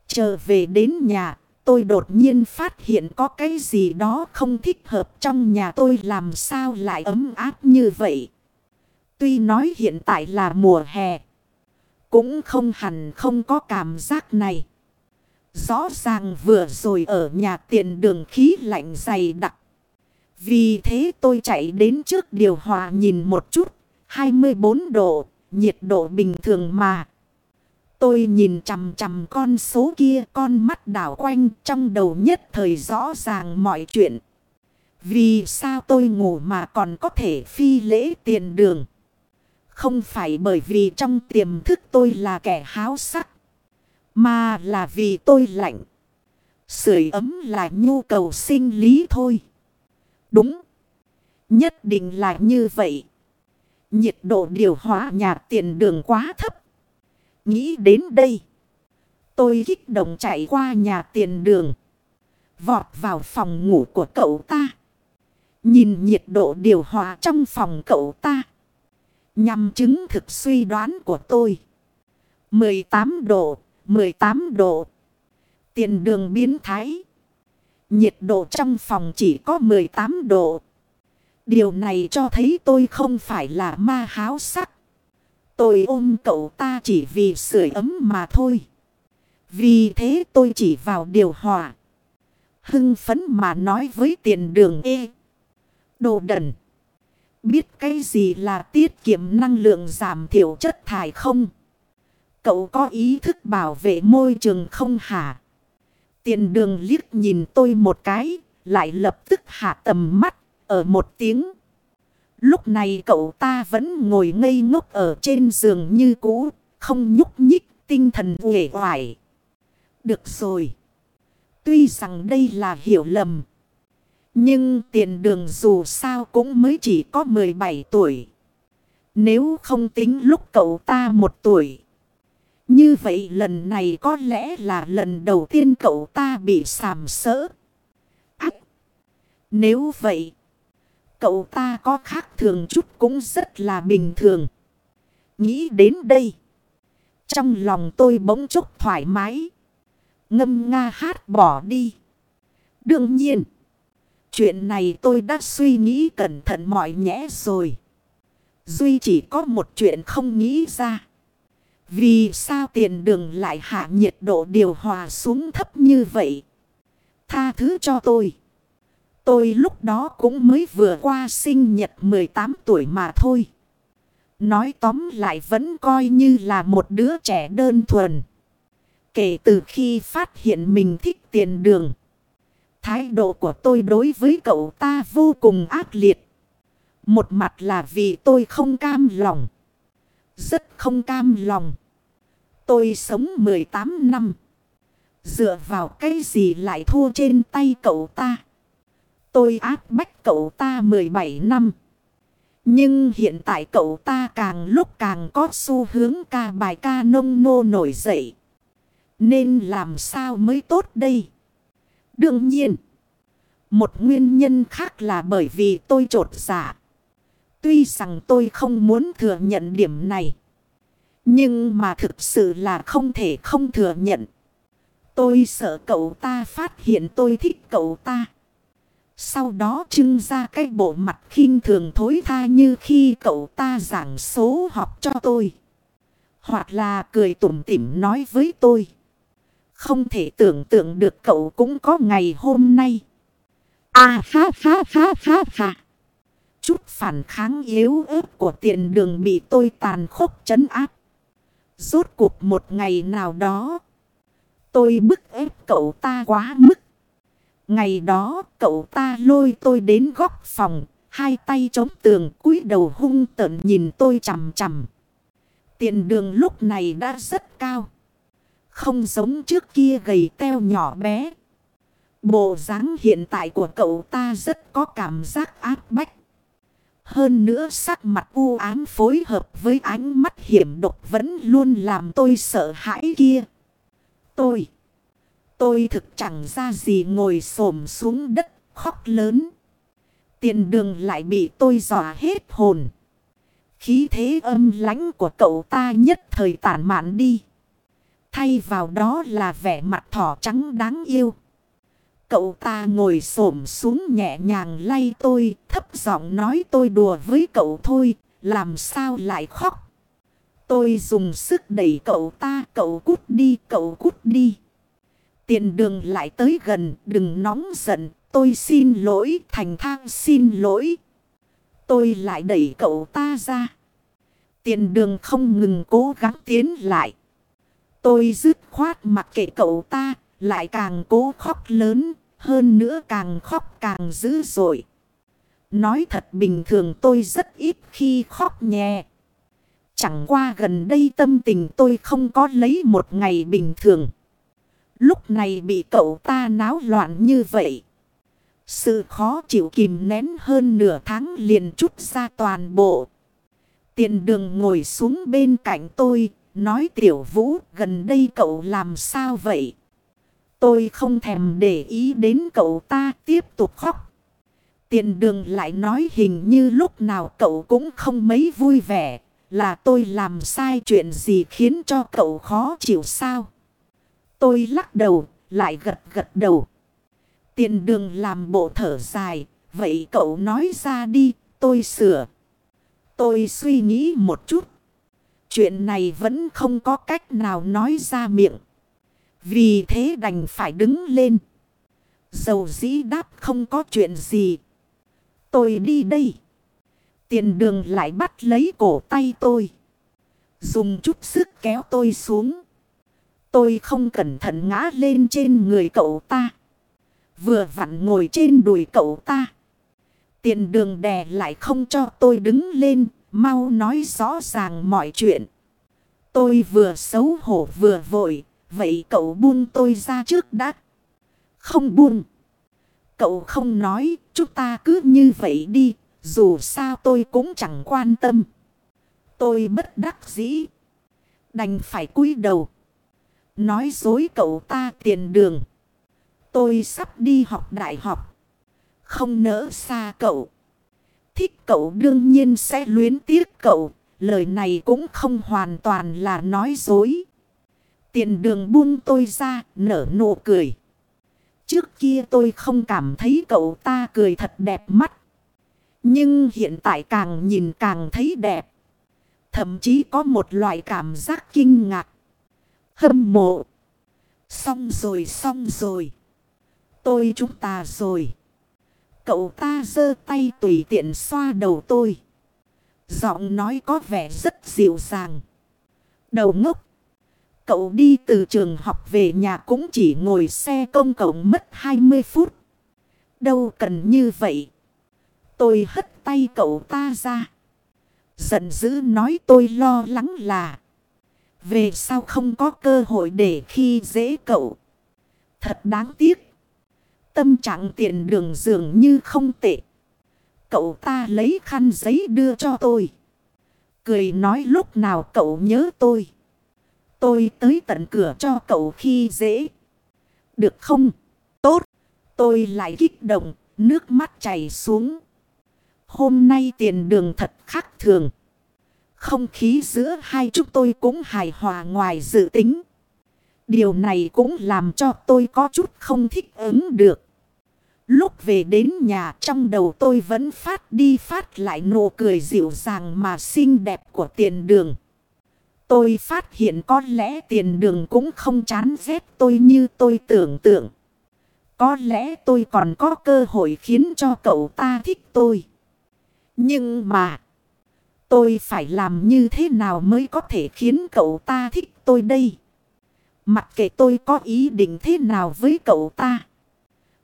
Chờ về đến nhà, tôi đột nhiên phát hiện có cái gì đó không thích hợp trong nhà tôi làm sao lại ấm áp như vậy. Tuy nói hiện tại là mùa hè, cũng không hẳn không có cảm giác này. Rõ ràng vừa rồi ở nhà tiền đường khí lạnh dày đặc. Vì thế tôi chạy đến trước điều hòa nhìn một chút. 24 độ, nhiệt độ bình thường mà. Tôi nhìn chằm chằm con số kia con mắt đảo quanh trong đầu nhất thời rõ ràng mọi chuyện. Vì sao tôi ngủ mà còn có thể phi lễ tiền đường? Không phải bởi vì trong tiềm thức tôi là kẻ háo sắc. Mà là vì tôi lạnh. Sưởi ấm là nhu cầu sinh lý thôi. Đúng. Nhất định là như vậy. Nhiệt độ điều hòa nhà tiền đường quá thấp. Nghĩ đến đây. Tôi kích động chạy qua nhà tiền đường. Vọt vào phòng ngủ của cậu ta. Nhìn nhiệt độ điều hòa trong phòng cậu ta. Nhằm chứng thực suy đoán của tôi. 18 độ, 18 độ. Tiền đường biến thái. Nhiệt độ trong phòng chỉ có 18 độ. Điều này cho thấy tôi không phải là ma háo sắc. Tôi ôm cậu ta chỉ vì sưởi ấm mà thôi. Vì thế tôi chỉ vào điều hòa. Hưng phấn mà nói với tiền đường ê. Đồ đần. Biết cái gì là tiết kiệm năng lượng giảm thiểu chất thải không? Cậu có ý thức bảo vệ môi trường không hả? Tiền đường liếc nhìn tôi một cái, lại lập tức hạ tầm mắt, ở một tiếng. Lúc này cậu ta vẫn ngồi ngây ngốc ở trên giường như cũ, không nhúc nhích, tinh thần uể oải. Được rồi. Tuy rằng đây là hiểu lầm. Nhưng tiền đường dù sao cũng mới chỉ có 17 tuổi. Nếu không tính lúc cậu ta một tuổi. Như vậy lần này có lẽ là lần đầu tiên cậu ta bị sàm sỡ. Ác! Nếu vậy, cậu ta có khác thường chút cũng rất là bình thường. Nghĩ đến đây. Trong lòng tôi bỗng chốc thoải mái. Ngâm nga hát bỏ đi. Đương nhiên. Chuyện này tôi đã suy nghĩ cẩn thận mọi nhẽ rồi. Duy chỉ có một chuyện không nghĩ ra. Vì sao tiền đường lại hạ nhiệt độ điều hòa xuống thấp như vậy? Tha thứ cho tôi. Tôi lúc đó cũng mới vừa qua sinh nhật 18 tuổi mà thôi. Nói tóm lại vẫn coi như là một đứa trẻ đơn thuần. Kể từ khi phát hiện mình thích tiền đường. Thái độ của tôi đối với cậu ta vô cùng ác liệt. Một mặt là vì tôi không cam lòng. Rất không cam lòng. Tôi sống 18 năm. Dựa vào cái gì lại thua trên tay cậu ta. Tôi áp bách cậu ta 17 năm. Nhưng hiện tại cậu ta càng lúc càng có xu hướng ca bài ca nông nô nổi dậy. Nên làm sao mới tốt đây? Đương nhiên. Một nguyên nhân khác là bởi vì tôi trột dạ. Tuy rằng tôi không muốn thừa nhận điểm này. Nhưng mà thực sự là không thể không thừa nhận. Tôi sợ cậu ta phát hiện tôi thích cậu ta. Sau đó trưng ra cái bộ mặt khinh thường thối tha như khi cậu ta giảng số học cho tôi. Hoặc là cười tủm tỉm nói với tôi. Không thể tưởng tượng được cậu cũng có ngày hôm nay. À ha ha ha ha ha. Chút phản kháng yếu ớt của tiền đường bị tôi tàn khốc chấn áp. Rốt cuộc một ngày nào đó. Tôi bức ép cậu ta quá mức. Ngày đó, cậu ta lôi tôi đến góc phòng. Hai tay chống tường, cúi đầu hung tợn nhìn tôi chằm chằm. Tiền đường lúc này đã rất cao. Không giống trước kia gầy teo nhỏ bé. Bộ dáng hiện tại của cậu ta rất có cảm giác áp bách. Hơn nữa sắc mặt u ám phối hợp với ánh mắt hiểm độc vẫn luôn làm tôi sợ hãi kia. Tôi. Tôi thực chẳng ra gì ngồi xổm xuống đất, khóc lớn. Tiền đường lại bị tôi dò hết hồn. Khí thế âm lãnh của cậu ta nhất thời tản mạn đi. Thay vào đó là vẻ mặt thỏ trắng đáng yêu. Cậu ta ngồi xổm xuống nhẹ nhàng lay tôi, thấp giọng nói tôi đùa với cậu thôi, làm sao lại khóc. Tôi dùng sức đẩy cậu ta, cậu cút đi, cậu cút đi. Tiền đường lại tới gần, đừng nóng giận, tôi xin lỗi, thành thang xin lỗi. Tôi lại đẩy cậu ta ra. Tiền đường không ngừng cố gắng tiến lại. Tôi dứt khoát mặc kệ cậu ta, lại càng cố khóc lớn, hơn nữa càng khóc càng dữ dội. Nói thật bình thường tôi rất ít khi khóc nhẹ. Chẳng qua gần đây tâm tình tôi không có lấy một ngày bình thường. Lúc này bị cậu ta náo loạn như vậy. Sự khó chịu kìm nén hơn nửa tháng liền chút ra toàn bộ. Tiền đường ngồi xuống bên cạnh tôi, nói tiểu vũ gần đây cậu làm sao vậy? Tôi không thèm để ý đến cậu ta tiếp tục khóc. Tiền đường lại nói hình như lúc nào cậu cũng không mấy vui vẻ. Là tôi làm sai chuyện gì khiến cho cậu khó chịu sao? Tôi lắc đầu, lại gật gật đầu. Tiền đường làm bộ thở dài. Vậy cậu nói ra đi, tôi sửa. Tôi suy nghĩ một chút. Chuyện này vẫn không có cách nào nói ra miệng. Vì thế đành phải đứng lên. Dầu dĩ đáp không có chuyện gì. Tôi đi đây. Tiền đường lại bắt lấy cổ tay tôi. Dùng chút sức kéo tôi xuống. Tôi không cẩn thận ngã lên trên người cậu ta. Vừa vặn ngồi trên đùi cậu ta. Tiền đường đè lại không cho tôi đứng lên. Mau nói rõ ràng mọi chuyện. Tôi vừa xấu hổ vừa vội. Vậy cậu buông tôi ra trước đã. Không buông. Cậu không nói, chúng ta cứ như vậy đi, dù sao tôi cũng chẳng quan tâm. Tôi bất đắc dĩ. Đành phải cúi đầu. Nói dối cậu ta tiền đường. Tôi sắp đi học đại học. Không nỡ xa cậu. Thích cậu đương nhiên sẽ luyến tiếc cậu. Lời này cũng không hoàn toàn là nói dối. Tiền đường buông tôi ra, nở nụ cười. Trước kia tôi không cảm thấy cậu ta cười thật đẹp mắt. Nhưng hiện tại càng nhìn càng thấy đẹp. Thậm chí có một loại cảm giác kinh ngạc. Hâm mộ. Xong rồi xong rồi. Tôi chúng ta rồi. Cậu ta giơ tay tùy tiện xoa đầu tôi. Giọng nói có vẻ rất dịu dàng. Đầu ngốc. Cậu đi từ trường học về nhà cũng chỉ ngồi xe công cộng mất 20 phút. Đâu cần như vậy. Tôi hất tay cậu ta ra. Giận dữ nói tôi lo lắng là. Về sao không có cơ hội để khi dễ cậu. Thật đáng tiếc. Tâm trạng tiện đường dường như không tệ. Cậu ta lấy khăn giấy đưa cho tôi. Cười nói lúc nào cậu nhớ tôi. Tôi tới tận cửa cho cậu khi dễ. Được không? Tốt. Tôi lại kích động, nước mắt chảy xuống. Hôm nay tiền đường thật khác thường. Không khí giữa hai chúng tôi cũng hài hòa ngoài dự tính. Điều này cũng làm cho tôi có chút không thích ứng được. Lúc về đến nhà trong đầu tôi vẫn phát đi phát lại nụ cười dịu dàng mà xinh đẹp của tiền đường. Tôi phát hiện có lẽ tiền đường cũng không chán ghét tôi như tôi tưởng tượng. Có lẽ tôi còn có cơ hội khiến cho cậu ta thích tôi. Nhưng mà... Tôi phải làm như thế nào mới có thể khiến cậu ta thích tôi đây? Mặc kệ tôi có ý định thế nào với cậu ta.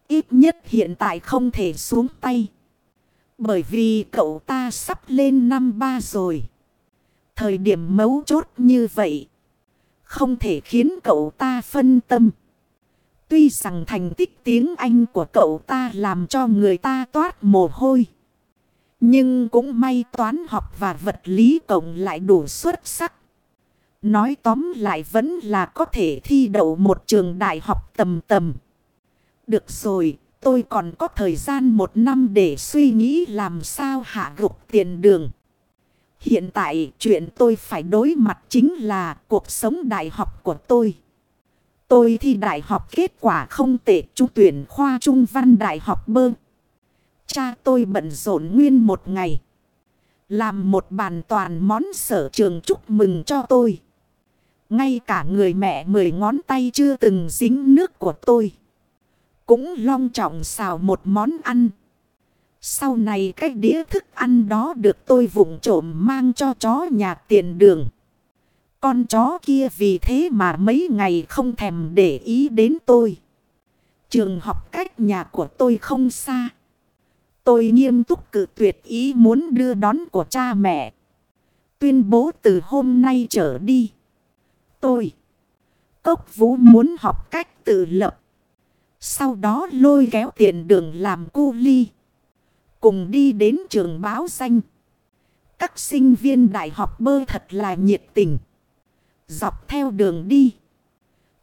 Ít nhất hiện tại không thể xuống tay. Bởi vì cậu ta sắp lên năm ba rồi. Thời điểm mấu chốt như vậy. Không thể khiến cậu ta phân tâm. Tuy rằng thành tích tiếng Anh của cậu ta làm cho người ta toát mồ hôi. Nhưng cũng may toán học và vật lý cộng lại đủ xuất sắc. Nói tóm lại vẫn là có thể thi đậu một trường đại học tầm tầm. Được rồi, tôi còn có thời gian một năm để suy nghĩ làm sao hạ gục tiền đường. Hiện tại chuyện tôi phải đối mặt chính là cuộc sống đại học của tôi. Tôi thi đại học kết quả không tệ, trúng tuyển khoa trung văn đại học bơ. Cha tôi bận rộn nguyên một ngày. Làm một bàn toàn món sở trường chúc mừng cho tôi. Ngay cả người mẹ mười ngón tay chưa từng dính nước của tôi. Cũng long trọng xào một món ăn. Sau này cái đĩa thức ăn đó được tôi vụng trộm mang cho chó nhà tiền đường. Con chó kia vì thế mà mấy ngày không thèm để ý đến tôi. Trường học cách nhà của tôi không xa. Tôi nghiêm túc cự tuyệt ý muốn đưa đón của cha mẹ. Tuyên bố từ hôm nay trở đi. Tôi. Cốc vũ muốn học cách tự lập. Sau đó lôi kéo tiền đường làm cu ly. Cùng đi đến trường báo danh. Các sinh viên đại học bơ thật là nhiệt tình. Dọc theo đường đi.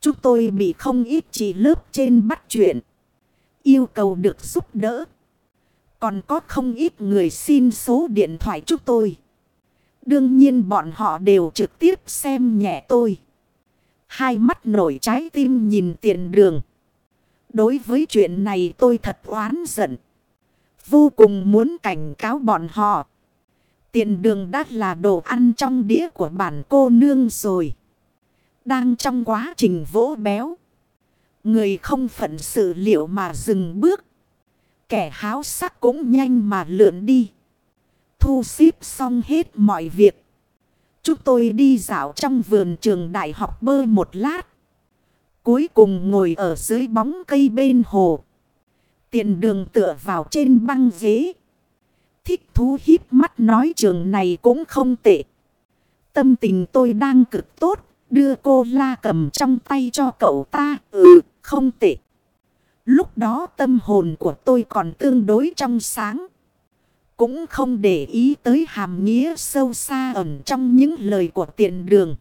Chúng tôi bị không ít chỉ lớp trên bắt chuyện. Yêu cầu được giúp đỡ. Còn có không ít người xin số điện thoại chúng tôi. Đương nhiên bọn họ đều trực tiếp xem nhẹ tôi. Hai mắt nổi trái tim nhìn tiền đường. Đối với chuyện này tôi thật oán giận. Vô cùng muốn cảnh cáo bọn họ. Tiền đường đã là đồ ăn trong đĩa của bản cô nương rồi. Đang trong quá trình vỗ béo. Người không phận sự liệu mà dừng bước. Kẻ háo sắc cũng nhanh mà lượn đi. Thu xếp xong hết mọi việc. Chúng tôi đi dạo trong vườn trường đại học bơi một lát. Cuối cùng ngồi ở dưới bóng cây bên hồ. Tiền đường tựa vào trên băng ghế. Thích thú híp mắt nói trường này cũng không tệ. Tâm tình tôi đang cực tốt. Đưa cô la cầm trong tay cho cậu ta. Ừ, không tệ. Lúc đó tâm hồn của tôi còn tương đối trong sáng. Cũng không để ý tới hàm nghĩa sâu xa ẩn trong những lời của Tiền đường.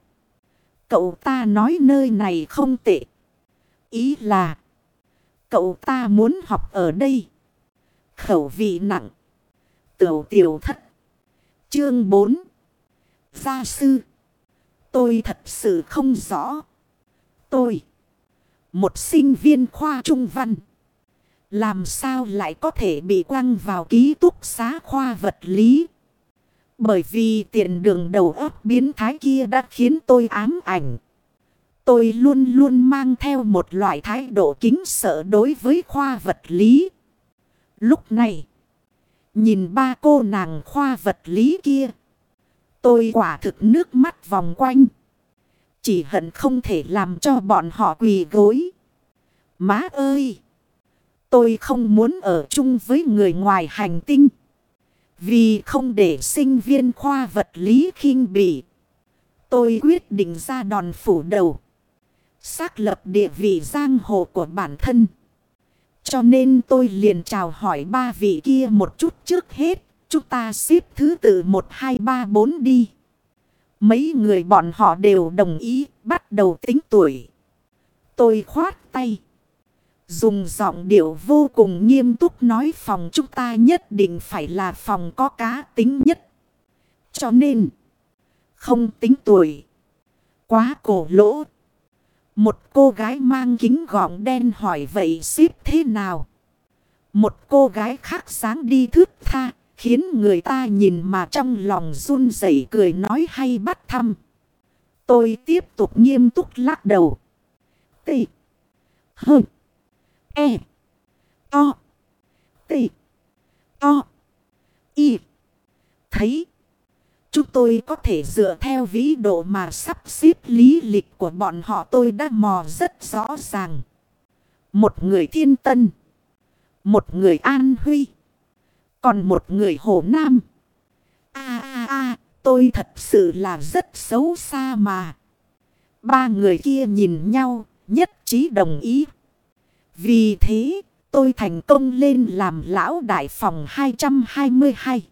Cậu ta nói nơi này không tệ. Ý là cậu ta muốn học ở đây. Khẩu vị nặng. Tiểu tiểu thất. Chương 4. Gia sư. Tôi thật sự không rõ. Tôi. Một sinh viên khoa trung văn. Làm sao lại có thể bị quăng vào ký túc xá khoa vật lý. Bởi vì tiện đường đầu óc biến thái kia đã khiến tôi ám ảnh. Tôi luôn luôn mang theo một loại thái độ kính sợ đối với khoa vật lý. Lúc này, nhìn ba cô nàng khoa vật lý kia. Tôi quả thực nước mắt vòng quanh. Chỉ hận không thể làm cho bọn họ quỳ gối. Má ơi! Tôi không muốn ở chung với người ngoài hành tinh. Vì không để sinh viên khoa vật lý khinh bỉ. Tôi quyết định ra đòn phủ đầu. Xác lập địa vị giang hồ của bản thân. Cho nên tôi liền chào hỏi ba vị kia một chút trước hết. Chúng ta xếp thứ tự 1, 2, 3, 4 đi. Mấy người bọn họ đều đồng ý bắt đầu tính tuổi. Tôi khoát tay. Dùng giọng điệu vô cùng nghiêm túc nói phòng chúng ta nhất định phải là phòng có cá tính nhất. Cho nên, không tính tuổi. Quá cổ lỗ. Một cô gái mang kính gọng đen hỏi vậy xếp thế nào? Một cô gái khác sáng đi thước tha, khiến người ta nhìn mà trong lòng run rẩy cười nói hay bắt thăm. Tôi tiếp tục nghiêm túc lắc đầu. T. H. E. To. T. To. Y. Thấy. Chúng tôi có thể dựa theo vĩ độ mà sắp xếp lý lịch của bọn họ tôi đã mò rất rõ ràng. Một người thiên tân. Một người an huy. Còn một người hồ nam. a a a tôi thật sự là rất xấu xa mà. Ba người kia nhìn nhau, nhất trí đồng ý. Vì thế, tôi thành công lên làm lão đại phòng 222.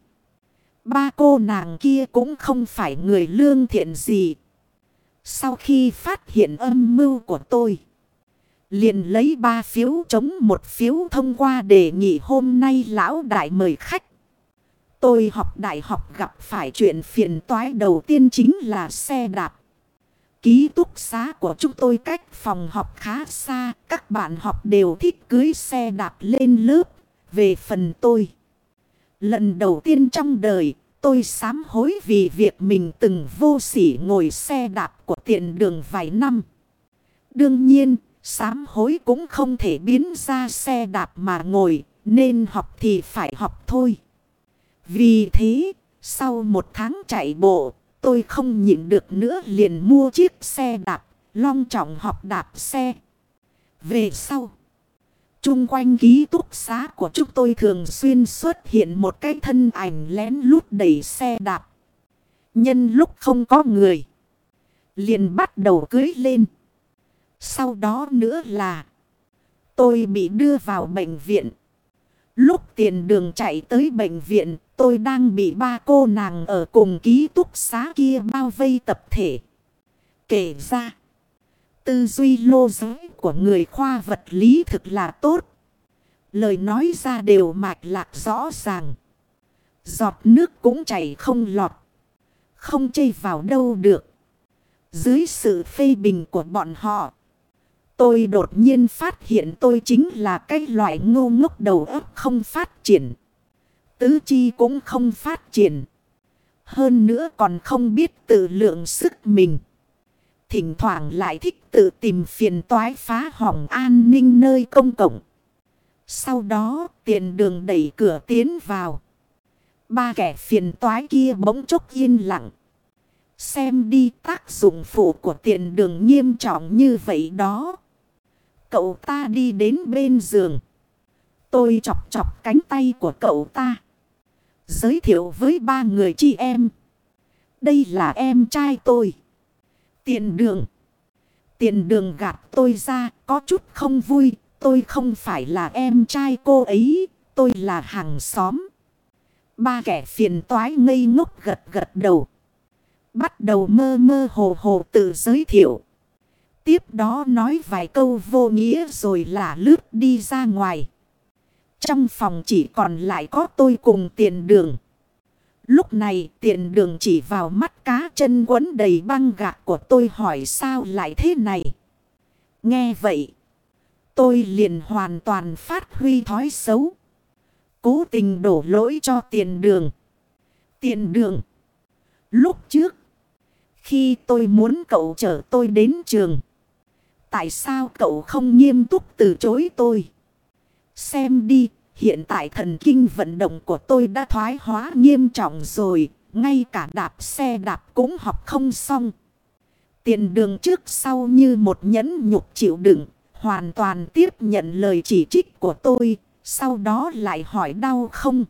Ba cô nàng kia cũng không phải người lương thiện gì. Sau khi phát hiện âm mưu của tôi. Liền lấy ba phiếu chống một phiếu thông qua đề nghị hôm nay lão đại mời khách. Tôi học đại học gặp phải chuyện phiền toái đầu tiên chính là xe đạp. Ký túc xá của chúng tôi cách phòng học khá xa. Các bạn học đều thích cưới xe đạp lên lớp. Về phần tôi. Lần đầu tiên trong đời tôi sám hối vì việc mình từng vô sỉ ngồi xe đạp của tiện đường vài năm. Đương nhiên, sám hối cũng không thể biến ra xe đạp mà ngồi, nên học thì phải học thôi. Vì thế, sau một tháng chạy bộ, tôi không nhịn được nữa liền mua chiếc xe đạp, long trọng học đạp xe. Về sau, chung quanh ký túc xá của chúng tôi thường xuyên xuất hiện một cái thân ảnh lén lút đẩy xe đạp. Nhân lúc không có người, liền bắt đầu cưới lên. Sau đó nữa là tôi bị đưa vào bệnh viện. Lúc tiền đường chạy tới bệnh viện, tôi đang bị ba cô nàng ở cùng ký túc xá kia bao vây tập thể. Kể ra, tư duy lô giới của người khoa vật lý thực là tốt. Lời nói ra đều mạch lạc rõ ràng. Giọt nước cũng chảy không lọt. Không chây vào đâu được. Dưới sự phê bình của bọn họ. Tôi đột nhiên phát hiện tôi chính là cái loại ngô ngốc đầu óc không phát triển. Tứ chi cũng không phát triển. Hơn nữa còn không biết tự lượng sức mình. Thỉnh thoảng lại thích tự tìm phiền toái phá hỏng an ninh nơi công cộng. Sau đó tiền đường đẩy cửa tiến vào. Ba kẻ phiền toái kia bỗng chốc yên lặng. Xem đi, tác dụng phụ của tiền đường nghiêm trọng như vậy đó. Cậu ta đi đến bên giường. Tôi chọc chọc cánh tay của cậu ta. Giới thiệu với ba người chị em. Đây là em trai tôi. Tiền đường. Tiền đường gạt tôi ra có chút không vui. tôi không phải là em trai cô ấy, tôi là hàng xóm. Ba kẻ phiền toái ngây ngốc gật gật đầu. Bắt đầu mơ mơ hồ hồ tự giới thiệu. Tiếp đó nói vài câu vô nghĩa rồi là lướt đi ra ngoài. Trong phòng chỉ còn lại có tôi cùng tiền đường. Lúc này tiền đường chỉ vào mắt cá chân quấn đầy băng gạc của tôi hỏi sao lại thế này. Nghe vậy. Tôi liền hoàn toàn phát huy thói xấu. Cố tình đổ lỗi cho tiền đường. Tiền đường. Lúc trước. Khi tôi muốn cậu chở tôi đến trường. Tại sao cậu không nghiêm túc từ chối tôi? Xem đi, hiện tại thần kinh vận động của tôi đã thoái hóa nghiêm trọng rồi. Ngay cả đạp xe đạp cũng học không xong. Tiền đường trước sau như một nhẫn nhục chịu đựng. Hoàn toàn tiếp nhận lời chỉ trích của tôi. Sau đó lại hỏi đau không?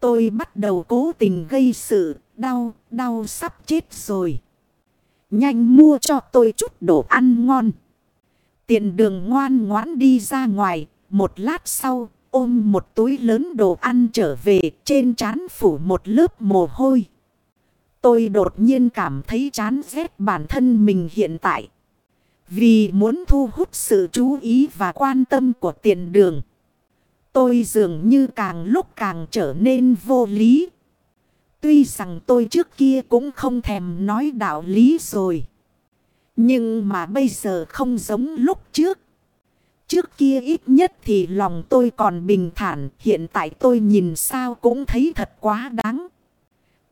Tôi bắt đầu cố tình gây sự. Đau, đau sắp chết rồi. Nhanh mua cho tôi chút đồ ăn ngon. Tiền đường ngoan ngoãn đi ra ngoài. Một lát sau, ôm một túi lớn đồ ăn trở về trên trán phủ một lớp mồ hôi. Tôi đột nhiên cảm thấy chán ghét bản thân mình hiện tại. Vì muốn thu hút sự chú ý và quan tâm của tiền đường. Tôi dường như càng lúc càng trở nên vô lý. Tuy rằng tôi trước kia cũng không thèm nói đạo lý rồi. Nhưng mà bây giờ không giống lúc trước. Trước kia ít nhất thì lòng tôi còn bình thản. Hiện tại tôi nhìn sao cũng thấy thật quá đáng.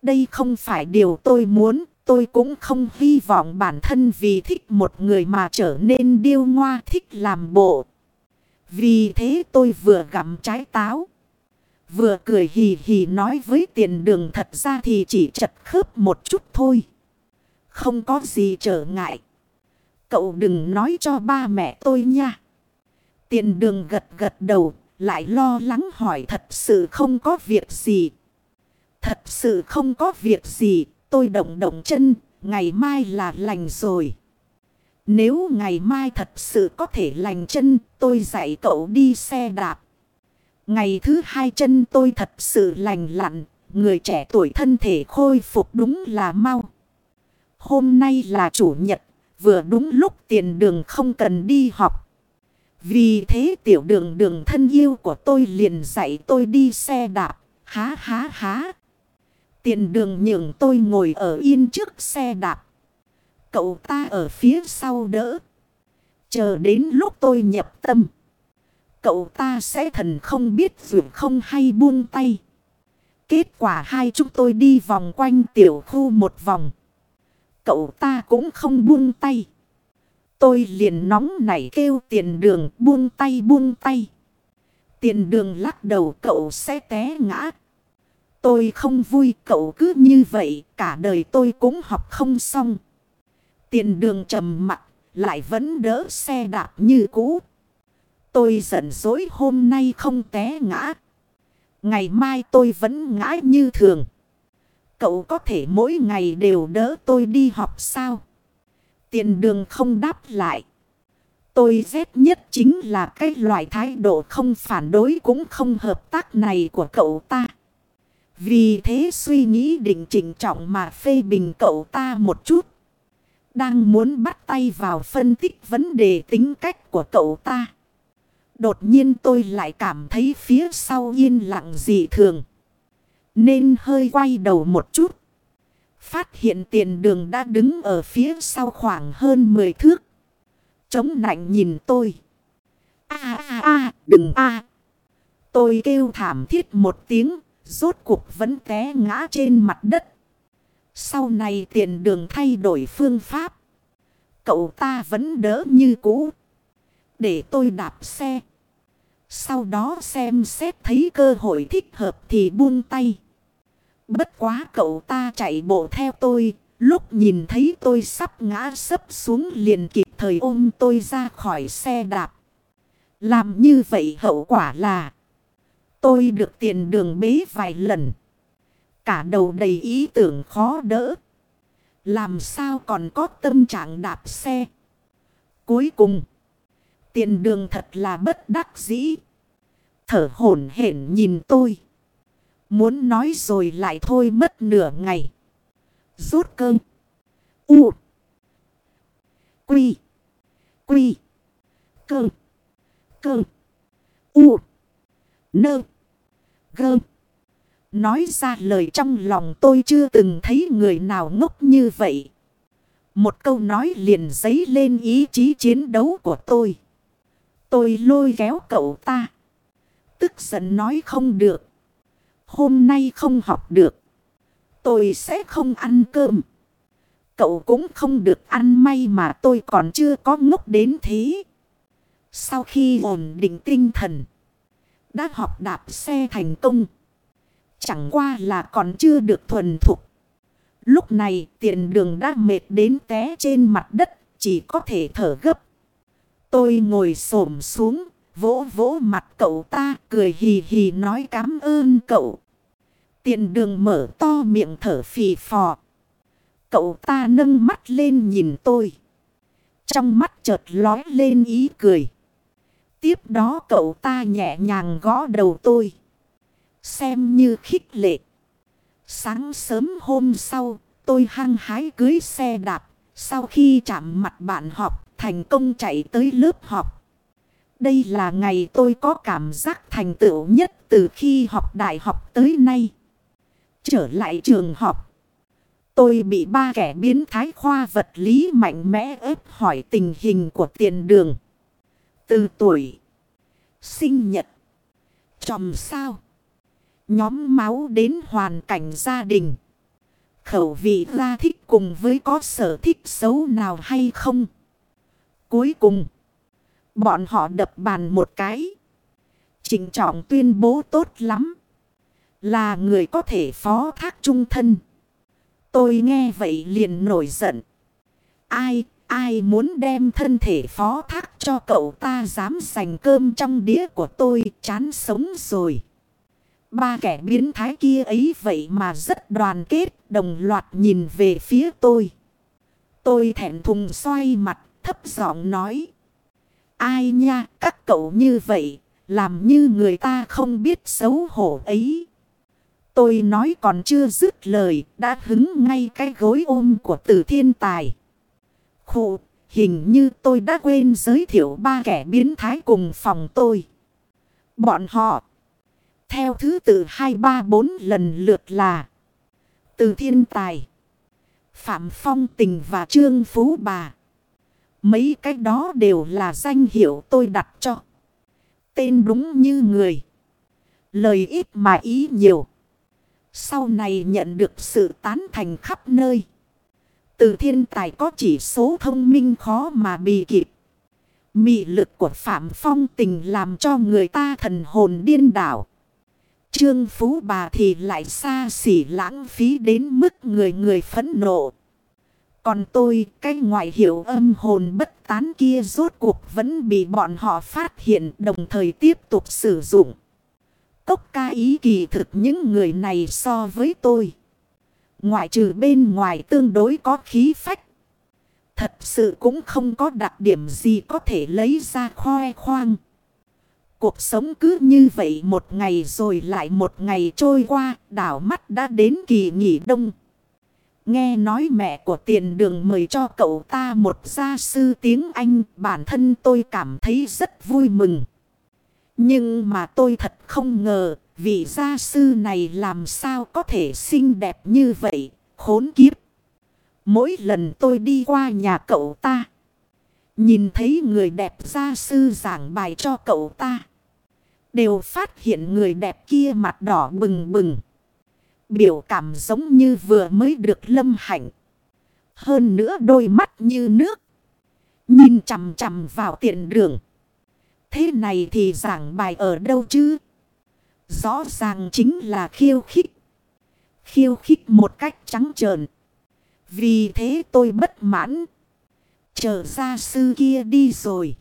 Đây không phải điều tôi muốn. Tôi cũng không hy vọng bản thân vì thích một người mà trở nên điêu ngoa thích làm bộ. Vì thế tôi vừa gặm trái táo. Vừa cười hì hì nói với tiền đường thật ra thì chỉ chật khớp một chút thôi. Không có gì trở ngại. Cậu đừng nói cho ba mẹ tôi nha. Tiền đường gật gật đầu, lại lo lắng hỏi thật sự không có việc gì. Thật sự không có việc gì, tôi động động chân, ngày mai là lành rồi. Nếu ngày mai thật sự có thể lành chân, tôi dạy cậu đi xe đạp. Ngày thứ hai chân tôi thật sự lành lặn, người trẻ tuổi thân thể khôi phục đúng là mau. Hôm nay là chủ nhật, vừa đúng lúc tiền đường không cần đi học. Vì thế tiểu đường đường thân yêu của tôi liền dạy tôi đi xe đạp. Há há há. Tiền đường nhường tôi ngồi ở yên trước xe đạp. Cậu ta ở phía sau đỡ. Chờ đến lúc tôi nhập tâm. Cậu ta sẽ thần không biết dù không hay buông tay. Kết quả hai chúng tôi đi vòng quanh tiểu khu một vòng. Cậu ta cũng không buông tay. Tôi liền nóng nảy kêu tiền đường, buông tay buông tay. Tiền đường lắc đầu, cậu sẽ té ngã. Tôi không vui, cậu cứ như vậy, cả đời tôi cũng học không xong. Tiền đường trầm mặt lại vẫn đỡ xe đạp như cũ. Tôi giận dỗi, hôm nay không té ngã. Ngày mai tôi vẫn ngã như thường. Cậu có thể mỗi ngày đều đỡ tôi đi học sao? Tiền đường không đáp lại. Tôi ghét nhất chính là cái loại thái độ không phản đối cũng không hợp tác này của cậu ta. Vì thế suy nghĩ định chỉnh trọng mà phê bình cậu ta một chút. Đang muốn bắt tay vào phân tích vấn đề tính cách của cậu ta. Đột nhiên tôi lại cảm thấy phía sau yên lặng dị thường. Nên hơi quay đầu một chút. Phát hiện tiền đường đã đứng ở phía sau khoảng hơn 10 thước. Chống nạnh nhìn tôi. a a a, đừng a Tôi kêu thảm thiết một tiếng. Rốt cuộc vẫn té ngã trên mặt đất. Sau này tiền đường thay đổi phương pháp. Cậu ta vẫn đỡ như cũ. Để tôi đạp xe. Sau đó xem xét thấy cơ hội thích hợp thì buông tay. Bất quá cậu ta chạy bộ theo tôi. Lúc nhìn thấy tôi sắp ngã sấp xuống liền kịp thời ôm tôi ra khỏi xe đạp. Làm như vậy hậu quả là tôi được tiền đường bế vài lần. Cả đầu đầy ý tưởng khó đỡ. Làm sao còn có tâm trạng đạp xe. Cuối cùng, Tiền đường thật là bất đắc dĩ. Thở hổn hển nhìn tôi. Muốn nói rồi lại thôi mất nửa ngày. Rút cơm. U. Quy. Quy. cơn cơn U. Nơ. Gơ. Nói ra lời trong lòng tôi chưa từng thấy người nào ngốc như vậy. Một câu nói liền giấy lên ý chí chiến đấu của tôi. Tôi lôi kéo cậu ta. Tức giận nói không được. Hôm nay không học được. Tôi sẽ không ăn cơm. Cậu cũng không được ăn may mà tôi còn chưa có ngốc đến thế. Sau khi ổn định tinh thần. Đã học đạp xe thành công. Chẳng qua là còn chưa được thuần thục. Lúc này tiền đường đã mệt đến té trên mặt đất. Chỉ có thể thở gấp. Tôi ngồi xổm xuống. Vỗ vỗ mặt cậu ta, cười hì hì nói cảm ơn cậu. Tiền đường mở to miệng thở phì phò. Cậu ta nâng mắt lên nhìn tôi. Trong mắt chợt lói lên ý cười. Tiếp đó cậu ta nhẹ nhàng gõ đầu tôi. Xem như khích lệ. Sáng sớm hôm sau, tôi hăng hái cưới xe đạp. Sau khi chạm mặt bạn học, thành công chạy tới lớp học. Đây là ngày tôi có cảm giác thành tựu nhất từ khi học đại học tới nay. Trở lại trường học. Tôi bị ba kẻ biến thái khoa vật lý mạnh mẽ ép hỏi tình hình của tiền đường. Từ tuổi. Sinh nhật. Chòm sao. Nhóm máu đến hoàn cảnh gia đình. Khẩu vị ra thích cùng với có sở thích xấu nào hay không. Cuối cùng. Bọn họ đập bàn một cái. Trình trọng tuyên bố tốt lắm. Là người có thể phó thác trung thân. Tôi nghe vậy liền nổi giận. Ai, ai muốn đem thân thể phó thác cho cậu ta dám sành cơm trong đĩa của tôi chán sống rồi. Ba kẻ biến thái kia ấy vậy mà rất đoàn kết đồng loạt nhìn về phía tôi. Tôi thẹn thùng xoay mặt thấp giọng nói. Ai nha các cậu như vậy làm như người ta không biết xấu hổ ấy. Tôi nói còn chưa dứt lời, đã hứng ngay cái gối ôm của tử thiên tài. Khủ, hình như tôi đã quên giới thiệu ba kẻ biến thái cùng phòng tôi. Bọn họ, theo thứ tự 2, 3, 4 lần lượt là Từ thiên tài, Phạm Phong Tình và Trương Phú Bà. Mấy cái đó đều là danh hiệu tôi đặt cho. Tên đúng như người. Lời ít mà ý nhiều. Sau này nhận được sự tán thành khắp nơi. Từ thiên tài có chỉ số thông minh khó mà bị kịp. Mị lực của Phạm Phong tình làm cho người ta thần hồn điên đảo. Trương Phú bà thì lại xa xỉ lãng phí đến mức người người phẫn nộ. Còn tôi, cái ngoại hiệu âm hồn bất tán kia rốt cuộc vẫn bị bọn họ phát hiện đồng thời tiếp tục sử dụng. Cốc ca ý kỳ thực những người này so với tôi. Ngoại trừ bên ngoài tương đối có khí phách. Thật sự cũng không có đặc điểm gì có thể lấy ra khoe khoang. Cuộc sống cứ như vậy một ngày rồi lại một ngày trôi qua, đảo mắt đã đến kỳ nghỉ đông. Nghe nói mẹ của tiền đường mời cho cậu ta một gia sư tiếng Anh, bản thân tôi cảm thấy rất vui mừng. Nhưng mà tôi thật không ngờ, vị gia sư này làm sao có thể xinh đẹp như vậy, khốn kiếp. Mỗi lần tôi đi qua nhà cậu ta, nhìn thấy người đẹp gia sư giảng bài cho cậu ta. Đều phát hiện người đẹp kia mặt đỏ bừng bừng. Biểu cảm giống như vừa mới được lâm hạnh. Hơn nữa đôi mắt như nước. Nhìn chằm chằm vào tiện đường. Thế này thì giảng bài ở đâu chứ? Rõ ràng chính là khiêu khích. Khiêu khích một cách trắng trợn. Vì thế tôi bất mãn. Chờ gia sư kia đi rồi.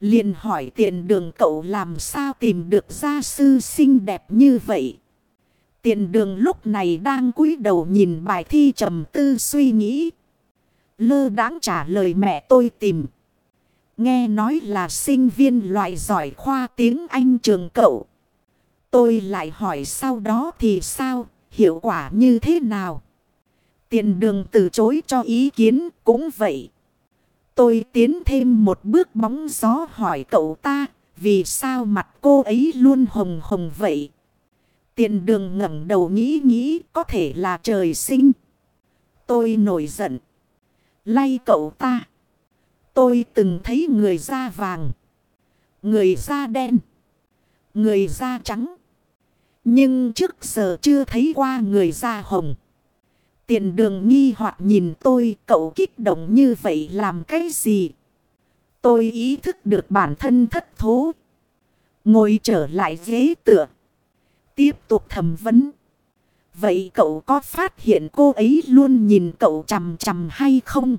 liền hỏi tiền đường cậu làm sao tìm được gia sư xinh đẹp như vậy. Tiền đường lúc này đang cúi đầu nhìn bài thi trầm tư suy nghĩ. Lơ đáng trả lời mẹ tôi tìm. Nghe nói là sinh viên loại giỏi khoa tiếng Anh trường cậu. Tôi lại hỏi sau đó thì sao, hiệu quả như thế nào? Tiền đường từ chối cho ý kiến cũng vậy. Tôi tiến thêm một bước bóng gió hỏi cậu ta, vì sao mặt cô ấy luôn hồng hồng vậy? Tiền đường ngẩng đầu nghĩ nghĩ có thể là trời sinh. Tôi nổi giận. Lay cậu ta. Tôi từng thấy người da vàng. Người da đen. Người da trắng. Nhưng trước giờ chưa thấy qua người da hồng. Tiền đường nghi hoặc nhìn tôi, cậu kích động như vậy làm cái gì? Tôi ý thức được bản thân thất thố. Ngồi trở lại ghế tựa. Tiếp tục thẩm vấn. Vậy cậu có phát hiện cô ấy luôn nhìn cậu chằm chằm hay không?